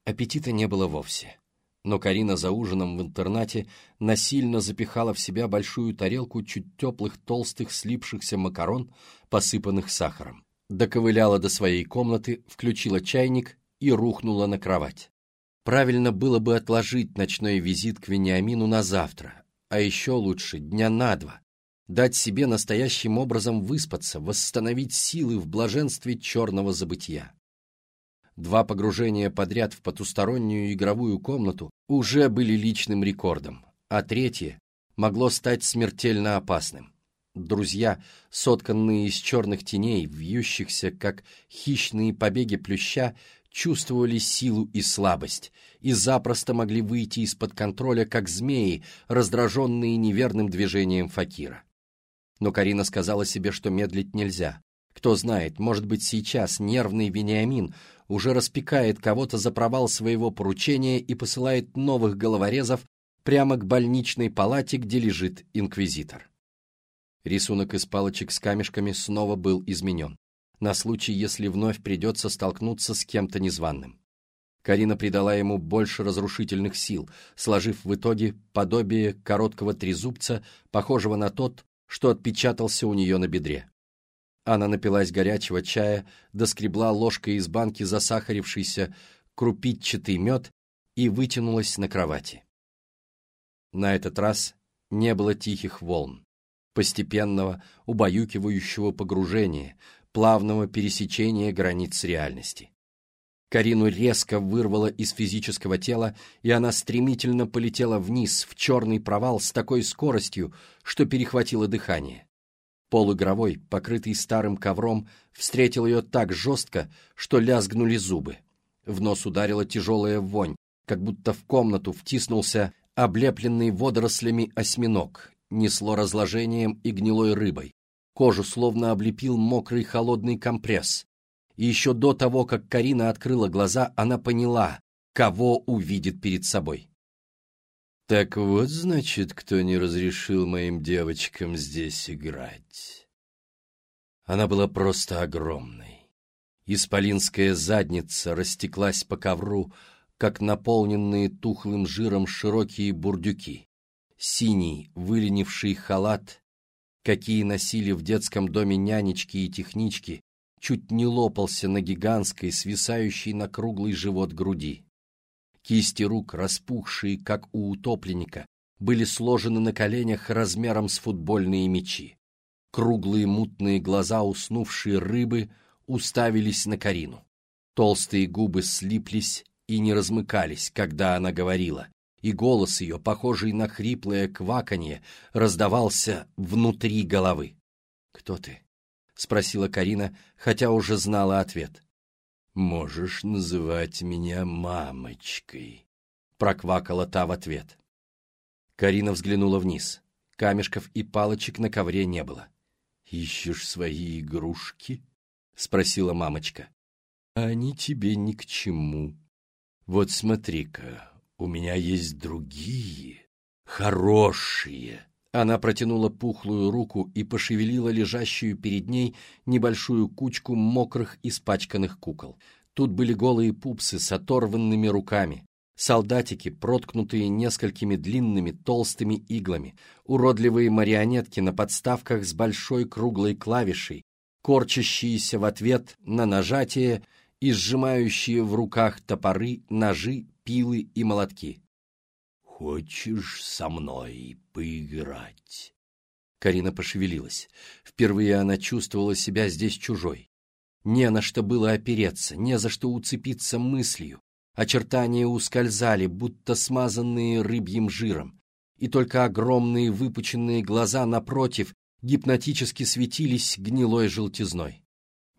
Аппетита не было вовсе. Но Карина за ужином в интернате насильно запихала в себя большую тарелку чуть теплых толстых слипшихся макарон, посыпанных сахаром. Доковыляла до своей комнаты, включила чайник и рухнула на кровать. Правильно было бы отложить ночной визит к Вениамину на завтра, а еще лучше дня на два, дать себе настоящим образом выспаться, восстановить силы в блаженстве черного забытия. Два погружения подряд в потустороннюю игровую комнату уже были личным рекордом, а третье могло стать смертельно опасным. Друзья, сотканные из черных теней, вьющихся, как хищные побеги плюща, чувствовали силу и слабость и запросто могли выйти из-под контроля, как змеи, раздраженные неверным движением факира. Но Карина сказала себе, что медлить нельзя. Кто знает, может быть, сейчас нервный Вениамин уже распекает кого-то за провал своего поручения и посылает новых головорезов прямо к больничной палате, где лежит инквизитор. Рисунок из палочек с камешками снова был изменен на случай, если вновь придется столкнуться с кем-то незваным. Карина придала ему больше разрушительных сил, сложив в итоге подобие короткого трезубца, похожего на тот, что отпечатался у нее на бедре. Она напилась горячего чая, доскребла ложкой из банки засахарившийся крупитчатый мед и вытянулась на кровати. На этот раз не было тихих волн, постепенного, убаюкивающего погружения, плавного пересечения границ реальности. Карину резко вырвало из физического тела, и она стремительно полетела вниз, в черный провал с такой скоростью, что перехватило дыхание. Полугровой, покрытый старым ковром, встретил ее так жестко, что лязгнули зубы. В нос ударила тяжелая вонь, как будто в комнату втиснулся облепленный водорослями осьминог, несло разложением и гнилой рыбой. Кожу словно облепил мокрый холодный компресс. И еще до того, как Карина открыла глаза, она поняла, кого увидит перед собой. «Так вот, значит, кто не разрешил моим девочкам здесь играть». Она была просто огромной. Исполинская задница растеклась по ковру, как наполненные тухлым жиром широкие бурдюки. Синий, выленивший халат, какие носили в детском доме нянечки и технички, чуть не лопался на гигантской, свисающей на круглый живот груди. Кисти рук, распухшие, как у утопленника, были сложены на коленях размером с футбольные мячи. Круглые мутные глаза уснувшей рыбы уставились на Карину. Толстые губы слиплись и не размыкались, когда она говорила, и голос ее, похожий на хриплое кваканье, раздавался внутри головы. «Кто ты?» — спросила Карина, хотя уже знала ответ. «Можешь называть меня мамочкой», — проквакала та в ответ. Карина взглянула вниз. Камешков и палочек на ковре не было. «Ищешь свои игрушки?» — спросила мамочка. «Они тебе ни к чему. Вот смотри-ка, у меня есть другие, хорошие». Она протянула пухлую руку и пошевелила лежащую перед ней небольшую кучку мокрых испачканных кукол. Тут были голые пупсы с оторванными руками, солдатики, проткнутые несколькими длинными толстыми иглами, уродливые марионетки на подставках с большой круглой клавишей, корчащиеся в ответ на нажатие и сжимающие в руках топоры, ножи, пилы и молотки. «Хочешь со мной поиграть?» Карина пошевелилась. Впервые она чувствовала себя здесь чужой. Не на что было опереться, не за что уцепиться мыслью. Очертания ускользали, будто смазанные рыбьим жиром, и только огромные выпученные глаза напротив гипнотически светились гнилой желтизной.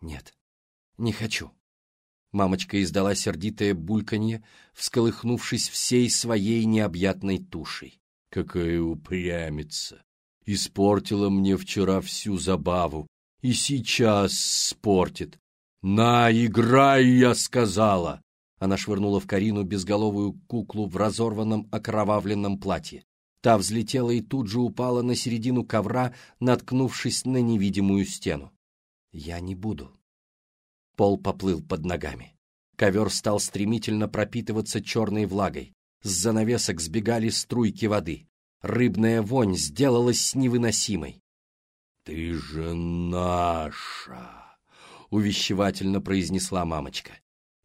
«Нет, не хочу». Мамочка издала сердитое бульканье, всколыхнувшись всей своей необъятной тушей. «Какая упрямица! Испортила мне вчера всю забаву, и сейчас спортит. На, играй, я сказала!» Она швырнула в Карину безголовую куклу в разорванном окровавленном платье. Та взлетела и тут же упала на середину ковра, наткнувшись на невидимую стену. «Я не буду». Пол поплыл под ногами. Ковер стал стремительно пропитываться черной влагой. С занавесок сбегали струйки воды. Рыбная вонь сделалась невыносимой. «Ты же наша!» — увещевательно произнесла мамочка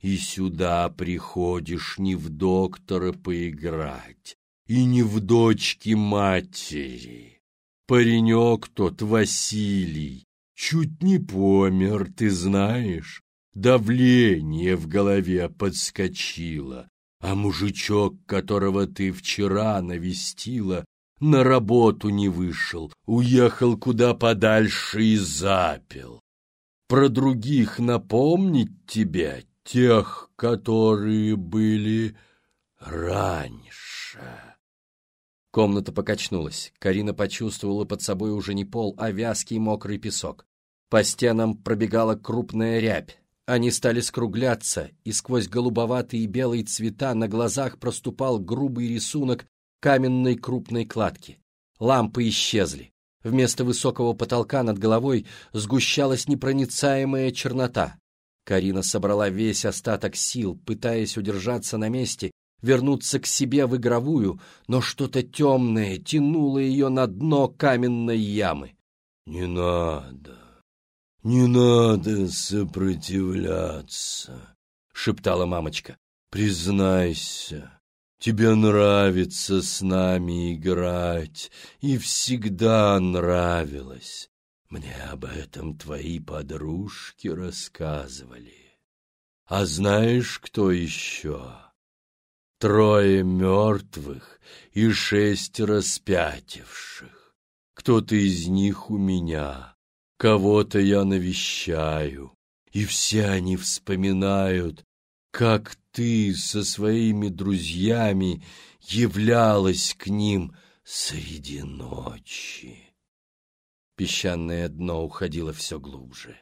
и сюда приходишь не в доктора поиграть, и не в дочки матери. Паренек тот Василий чуть не помер, ты знаешь, давление в голове подскочило, а мужичок, которого ты вчера навестила, на работу не вышел, уехал куда подальше и запил. Про других напомнить тебе тех, которые были раньше. Комната покачнулась. Карина почувствовала под собой уже не пол, а вязкий мокрый песок. По стенам пробегала крупная рябь. Они стали скругляться, и сквозь голубоватые и белые цвета на глазах проступал грубый рисунок каменной крупной кладки. Лампы исчезли. Вместо высокого потолка над головой сгущалась непроницаемая чернота. Карина собрала весь остаток сил, пытаясь удержаться на месте, вернуться к себе в игровую, но что-то темное тянуло ее на дно каменной ямы. «Не надо, не надо сопротивляться», — шептала мамочка. «Признайся, тебе нравится с нами играть, и всегда нравилось. Мне об этом твои подружки рассказывали. А знаешь, кто еще? Трое мертвых и шесть распятивших. Кто-то из них у меня, кого-то я навещаю, и все они вспоминают, как ты со своими друзьями являлась к ним среди ночи. Песчаное дно уходило все глубже.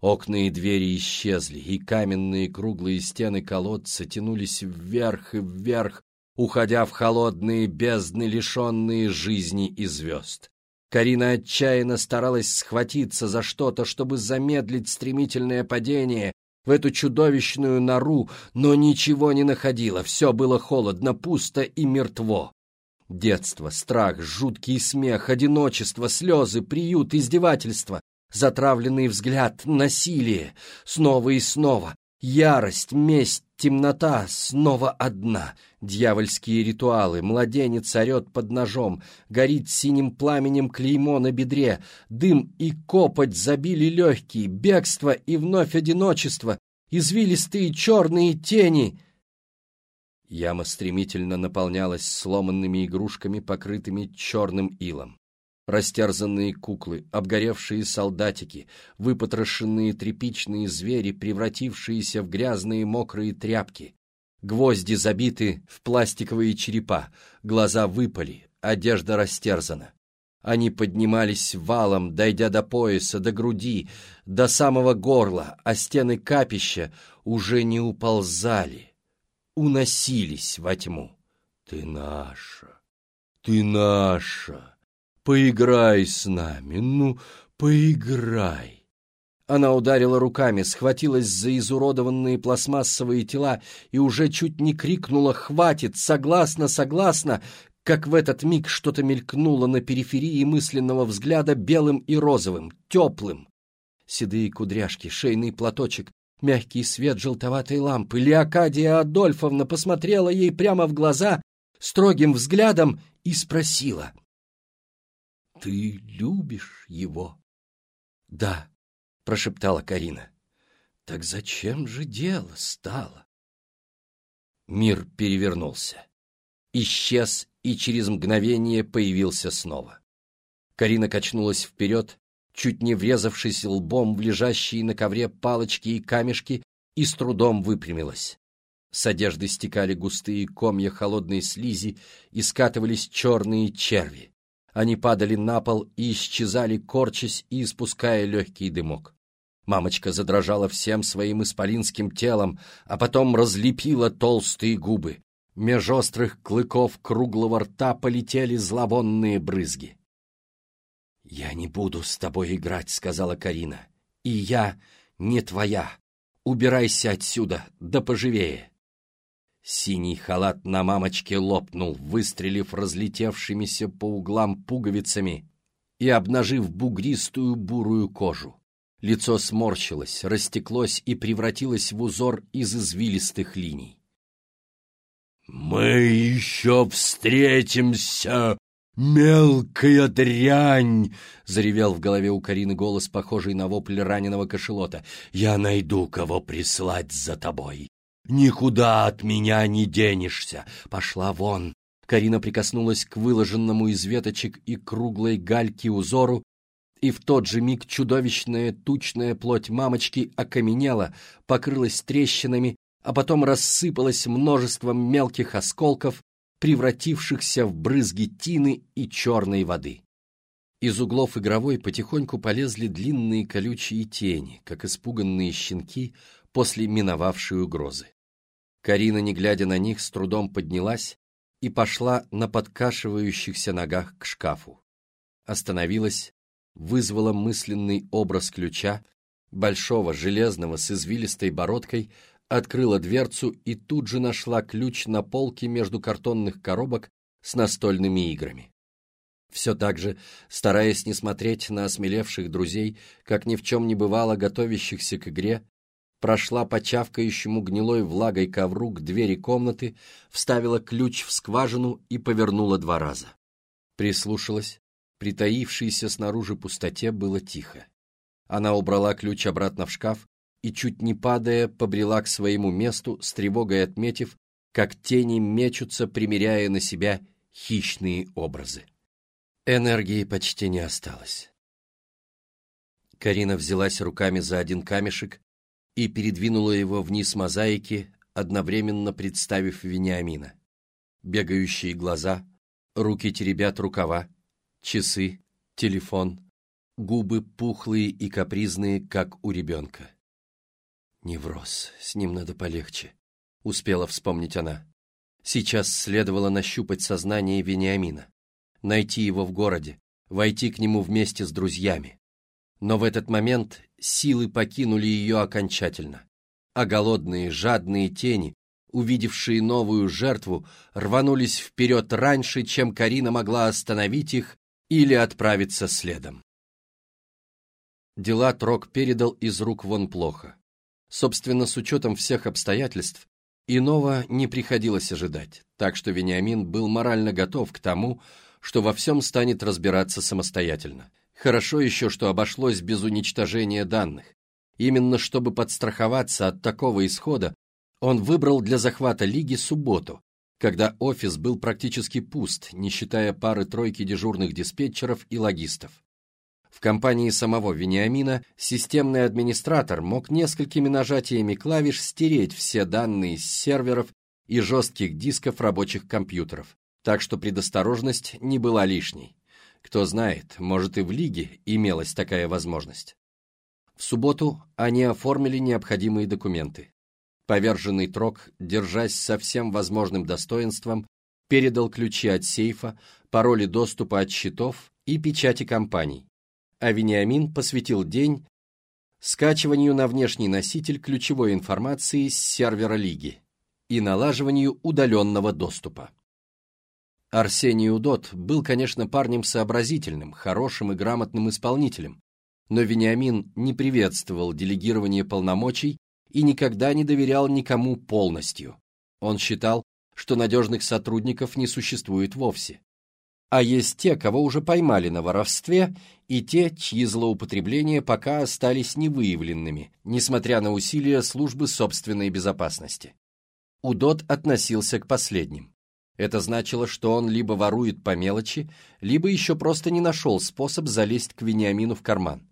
Окна и двери исчезли, и каменные круглые стены колодца тянулись вверх и вверх, уходя в холодные бездны, лишенные жизни и звезд. Карина отчаянно старалась схватиться за что-то, чтобы замедлить стремительное падение в эту чудовищную нору, но ничего не находила, все было холодно, пусто и мертво. Детство, страх, жуткий смех, одиночество, слезы, приют, издевательство, затравленный взгляд, насилие, снова и снова, ярость, месть, темнота, снова одна — Дьявольские ритуалы, младенец орет под ножом, горит синим пламенем клеймо на бедре, дым и копоть забили легкие, бегство и вновь одиночество, извилистые черные тени. Яма стремительно наполнялась сломанными игрушками, покрытыми черным илом. Растерзанные куклы, обгоревшие солдатики, выпотрошенные тряпичные звери, превратившиеся в грязные мокрые тряпки, Гвозди забиты в пластиковые черепа, глаза выпали, одежда растерзана. Они поднимались валом, дойдя до пояса, до груди, до самого горла, а стены капища уже не уползали, уносились во тьму. «Ты наша, ты наша, поиграй с нами, ну, поиграй!» Она ударила руками, схватилась за изуродованные пластмассовые тела и уже чуть не крикнула «Хватит! Согласна, согласна!» как в этот миг что-то мелькнуло на периферии мысленного взгляда белым и розовым, теплым. Седые кудряшки, шейный платочек, мягкий свет желтоватой лампы. Леокадия Адольфовна посмотрела ей прямо в глаза строгим взглядом и спросила. «Ты любишь его?» «Да», — прошептала Карина. «Так зачем же дело стало?» Мир перевернулся. Исчез и через мгновение появился снова. Карина качнулась вперед, чуть не врезавшись лбом в лежащие на ковре палочки и камешки, и с трудом выпрямилась. С одежды стекали густые комья холодной слизи и скатывались черные черви. Они падали на пол и исчезали, корчась и испуская легкий дымок. Мамочка задрожала всем своим исполинским телом, а потом разлепила толстые губы. Меж острых клыков круглого рта полетели зловонные брызги. «Я не буду с тобой играть», — сказала Карина. «И я не твоя. Убирайся отсюда, да поживее». Синий халат на мамочке лопнул, выстрелив разлетевшимися по углам пуговицами и обнажив бугристую бурую кожу. Лицо сморщилось, растеклось и превратилось в узор из извилистых линий. «Мы еще встретимся, мелкая дрянь!» — заревел в голове у Карины голос, похожий на вопль раненого кошелота. «Я найду, кого прислать за тобой. Никуда от меня не денешься. Пошла вон!» Карина прикоснулась к выложенному из веточек и круглой гальки узору, и в тот же миг чудовищная тучная плоть мамочки окаменела, покрылась трещинами, а потом рассыпалась множеством мелких осколков, превратившихся в брызги тины и черной воды. Из углов игровой потихоньку полезли длинные колючие тени, как испуганные щенки после миновавшей угрозы. Карина, не глядя на них, с трудом поднялась и пошла на подкашивающихся ногах к шкафу. Остановилась, вызвала мысленный образ ключа, большого, железного, с извилистой бородкой, открыла дверцу и тут же нашла ключ на полке между картонных коробок с настольными играми. Все так же, стараясь не смотреть на осмелевших друзей, как ни в чем не бывало готовящихся к игре, прошла по чавкающему гнилой влагой ковру к двери комнаты, вставила ключ в скважину и повернула два раза. Прислушалась, притаившейся снаружи пустоте было тихо. Она убрала ключ обратно в шкаф и, чуть не падая, побрела к своему месту, с тревогой отметив, как тени мечутся, примеряя на себя хищные образы. Энергии почти не осталось. Карина взялась руками за один камешек и передвинула его вниз мозаики, одновременно представив Вениамина. Бегающие глаза, руки теребят рукава, часы, телефон, губы пухлые и капризные, как у ребенка. «Невроз, с ним надо полегче», — успела вспомнить она. Сейчас следовало нащупать сознание Вениамина, найти его в городе, войти к нему вместе с друзьями. Но в этот момент силы покинули ее окончательно, а голодные, жадные тени, увидевшие новую жертву, рванулись вперед раньше, чем Карина могла остановить их или отправиться следом. Дела Трок передал из рук вон плохо. Собственно, с учетом всех обстоятельств, иного не приходилось ожидать, так что Вениамин был морально готов к тому, что во всем станет разбираться самостоятельно. Хорошо еще, что обошлось без уничтожения данных. Именно чтобы подстраховаться от такого исхода, он выбрал для захвата Лиги субботу, когда офис был практически пуст, не считая пары-тройки дежурных диспетчеров и логистов. В компании самого Вениамина системный администратор мог несколькими нажатиями клавиш стереть все данные с серверов и жестких дисков рабочих компьютеров, так что предосторожность не была лишней. Кто знает, может и в Лиге имелась такая возможность. В субботу они оформили необходимые документы. Поверженный Трок, держась со всем возможным достоинством, передал ключи от сейфа, пароли доступа от счетов и печати компаний, а Вениамин посвятил день скачиванию на внешний носитель ключевой информации с сервера Лиги и налаживанию удаленного доступа. Арсений Удот был, конечно, парнем сообразительным, хорошим и грамотным исполнителем, но Вениамин не приветствовал делегирование полномочий и никогда не доверял никому полностью. Он считал, что надежных сотрудников не существует вовсе. А есть те, кого уже поймали на воровстве, и те, чьи злоупотребления пока остались невыявленными, несмотря на усилия службы собственной безопасности. Удот относился к последним. Это значило, что он либо ворует по мелочи, либо еще просто не нашел способ залезть к Вениамину в карман.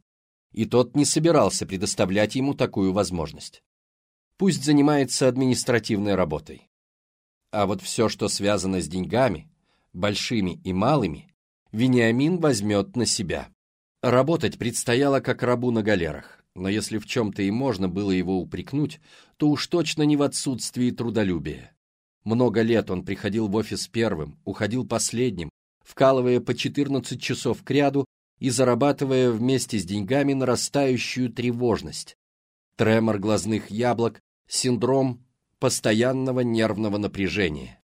И тот не собирался предоставлять ему такую возможность. Пусть занимается административной работой. А вот все, что связано с деньгами, большими и малыми, Вениамин возьмет на себя. Работать предстояло как рабу на галерах, но если в чем-то и можно было его упрекнуть, то уж точно не в отсутствии трудолюбия. Много лет он приходил в офис первым, уходил последним, вкалывая по 14 часов кряду и зарабатывая вместе с деньгами нарастающую тревожность. Тремор глазных яблок, синдром постоянного нервного напряжения.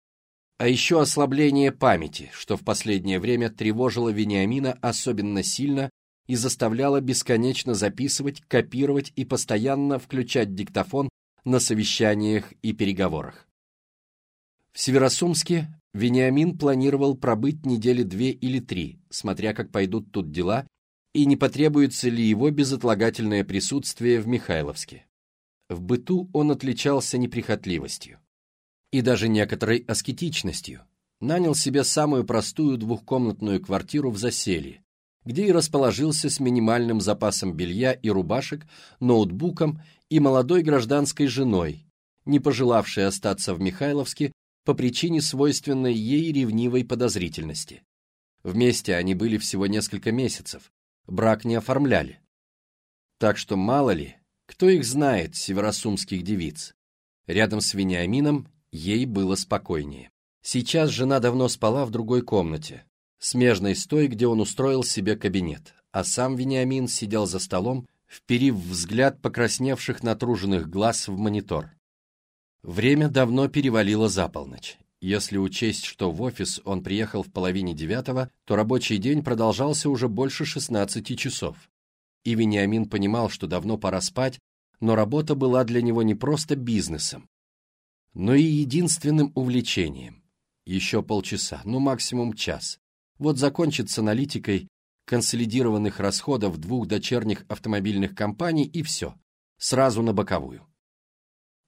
А еще ослабление памяти, что в последнее время тревожило Вениамина особенно сильно и заставляло бесконечно записывать, копировать и постоянно включать диктофон на совещаниях и переговорах. В Северосумске Вениамин планировал пробыть недели две или три, смотря как пойдут тут дела, и не потребуется ли его безотлагательное присутствие в Михайловске. В быту он отличался неприхотливостью и даже некоторой аскетичностью. Нанял себе самую простую двухкомнатную квартиру в Заселье, где и расположился с минимальным запасом белья и рубашек, ноутбуком и молодой гражданской женой, не пожелавшей остаться в Михайловске по причине свойственной ей ревнивой подозрительности. Вместе они были всего несколько месяцев, брак не оформляли. Так что мало ли, кто их знает, северосумских девиц. Рядом с Вениамином ей было спокойнее. Сейчас жена давно спала в другой комнате, смежной с той, где он устроил себе кабинет, а сам Вениамин сидел за столом, вперив взгляд покрасневших натруженных глаз в монитор. Время давно перевалило за полночь. Если учесть, что в офис он приехал в половине девятого, то рабочий день продолжался уже больше 16 часов. И Вениамин понимал, что давно пора спать, но работа была для него не просто бизнесом, но и единственным увлечением. Еще полчаса, ну максимум час. Вот закончит с аналитикой консолидированных расходов двух дочерних автомобильных компаний и все, сразу на боковую.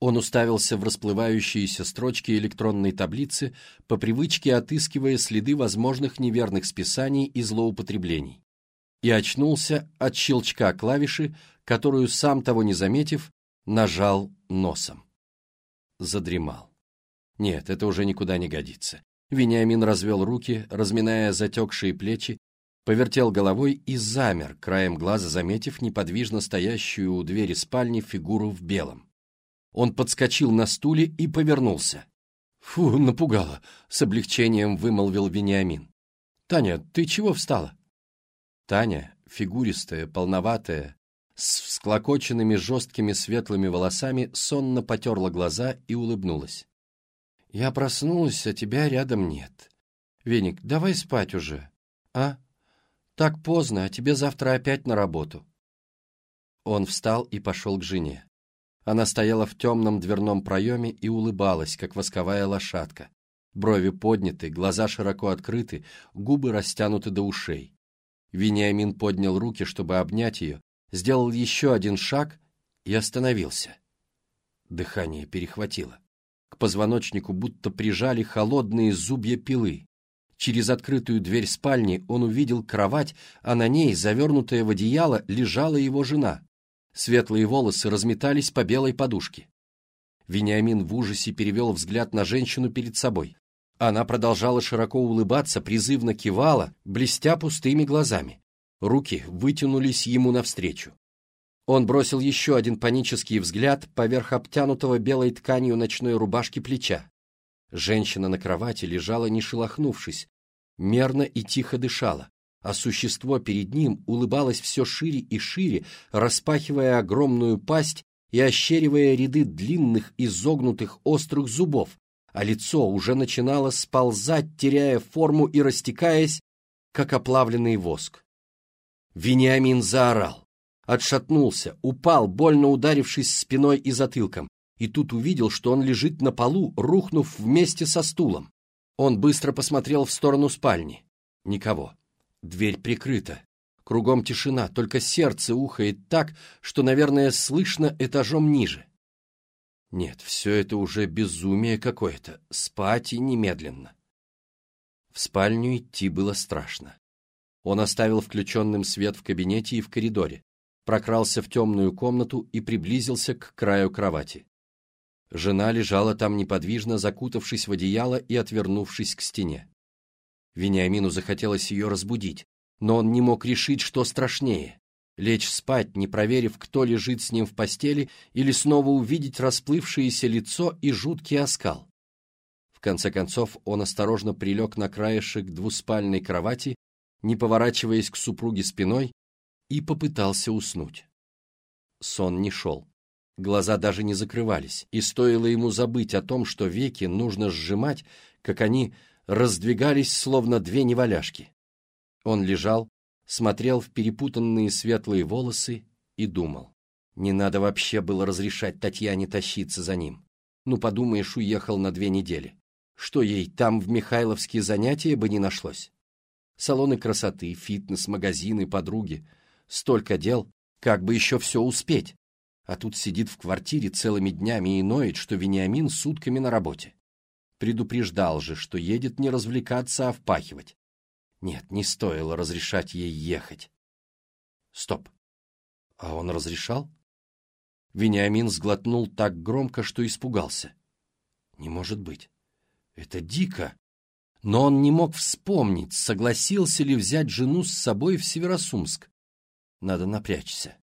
Он уставился в расплывающиеся строчки электронной таблицы, по привычке отыскивая следы возможных неверных списаний и злоупотреблений. И очнулся от щелчка клавиши, которую, сам того не заметив, нажал носом. задремал. Нет, это уже никуда не годится. Вениамин развел руки, разминая затекшие плечи, повертел головой и замер, краем глаза заметив неподвижно стоящую у двери спальни фигуру в белом. Он подскочил на стуле и повернулся. «Фу, напугало!» — с облегчением вымолвил Вениамин. «Таня, ты чего встала?» Таня, фигуристая, полноватая, с всклокоченными жесткими светлыми волосами, сонно потерла глаза и улыбнулась. «Я проснулась, а тебя рядом нет. Веник, давай спать уже, а?» Так поздно, а тебе завтра опять на работу». Он встал и пошел к жене. Она стояла в темном дверном проеме и улыбалась, как восковая лошадка. Брови подняты, глаза широко открыты, губы растянуты до ушей. Вениамин поднял руки, чтобы обнять ее, сделал еще один шаг и остановился. Дыхание перехватило. К позвоночнику будто прижали холодные зубья пилы. Через открытую дверь спальни он увидел кровать, а на ней, завернутая в одеяло, лежала его жена. Светлые волосы разметались по белой подушке. Вениамин в ужасе перевел взгляд на женщину перед собой. Она продолжала широко улыбаться, призывно кивала, блестя пустыми глазами. Руки вытянулись ему навстречу. Он бросил еще один панический взгляд поверх обтянутого белой тканью ночной рубашки плеча. Женщина на кровати лежала не шелохнувшись, мерно и тихо дышала, а существо перед ним улыбалось все шире и шире, распахивая огромную пасть и ощеривая ряды длинных изогнутых острых зубов, а лицо уже начинало сползать, теряя форму и растекаясь, как оплавленный воск. Вениамин заорал, отшатнулся, упал, больно ударившись спиной и затылком, и тут увидел, что он лежит на полу, рухнув вместе со стулом. Он быстро посмотрел в сторону спальни. Никого. Дверь прикрыта. Кругом тишина, только сердце ухает так, что, наверное, слышно этажом ниже. Нет, все это уже безумие какое-то. Спать и немедленно. В спальню идти было страшно. Он оставил включенным свет в кабинете и в коридоре, прокрался в темную комнату и приблизился к краю кровати. Жена лежала там неподвижно, закутавшись в одеяло и отвернувшись к стене. Вениамину захотелось ее разбудить, но он не мог решить, что страшнее — лечь спать, не проверив, кто лежит с ним в постели, или снова увидеть расплывшееся лицо и жуткий оскал. В конце концов он осторожно прилег на краешек двуспальной кровати, не поворачиваясь к супруге спиной, и попытался уснуть. Сон не шел. Глаза даже не закрывались, и стоило ему забыть о том, что веки нужно сжимать, как они раздвигались, словно две неваляшки. Он лежал, смотрел в перепутанные светлые волосы и думал. Не надо вообще было разрешать Татьяне тащиться за ним. Ну, подумаешь, уехал на две недели. Что ей, там в Михайловске занятия бы не нашлось? Салоны красоты, фитнес, магазины, подруги. Столько дел, как бы еще все успеть а тут сидит в квартире целыми днями и ноет, что Вениамин сутками на работе. Предупреждал же, что едет не развлекаться, а впахивать. Нет, не стоило разрешать ей ехать. Стоп. А он разрешал? Вениамин сглотнул так громко, что испугался. Не может быть. Это дико. Но он не мог вспомнить, согласился ли взять жену с собой в Северосумск. Надо напрячься.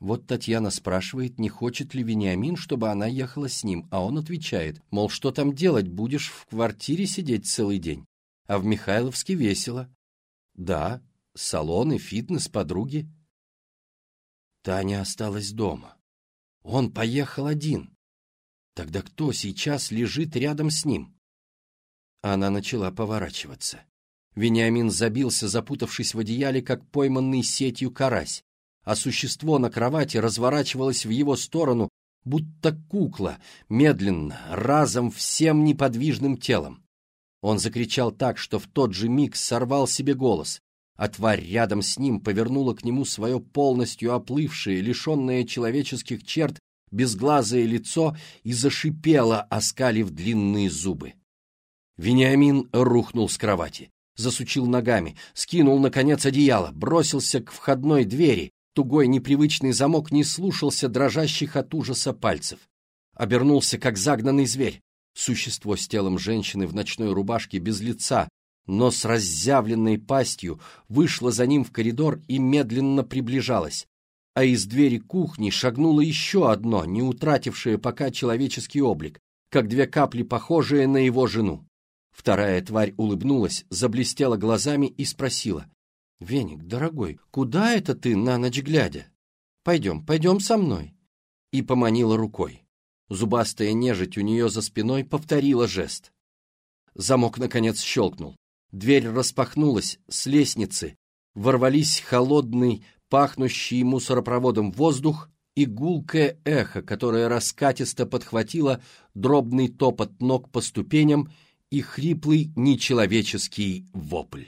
Вот Татьяна спрашивает, не хочет ли Вениамин, чтобы она ехала с ним, а он отвечает, мол, что там делать, будешь в квартире сидеть целый день, а в Михайловске весело. Да, салоны, фитнес, подруги. Таня осталась дома. Он поехал один. Тогда кто сейчас лежит рядом с ним? Она начала поворачиваться. Вениамин забился, запутавшись в одеяле, как пойманный сетью карась а существо на кровати разворачивалось в его сторону, будто кукла, медленно, разом всем неподвижным телом. Он закричал так, что в тот же миг сорвал себе голос, а тварь рядом с ним повернула к нему свое полностью оплывшее, лишенное человеческих черт, безглазое лицо и зашипела, оскалив длинные зубы. Вениамин рухнул с кровати, засучил ногами, скинул, наконец, одеяло, бросился к входной двери, Тугой непривычный замок не слушался дрожащих от ужаса пальцев. обернулся, как загнанный зверь. Существо с телом женщины в ночной рубашке без лица, но с разъявленной пастью, вышло за ним в коридор и медленно приближалось. А из двери кухни шагнуло еще одно, не утратившее пока человеческий облик, как две капли, похожие на его жену. Вторая тварь улыбнулась, заблестела глазами и спросила. «Веник, дорогой, куда это ты на ночь глядя? Пойдем, пойдем со мной». И поманила рукой. Зубастая нежить у нее за спиной повторила жест. Замок, наконец, щелкнул. Дверь распахнулась, с лестницы ворвались холодный, пахнущий мусоропроводом воздух и гулкое эхо, которое раскатисто подхватило дробный топот ног по ступеням и хриплый нечеловеческий вопль.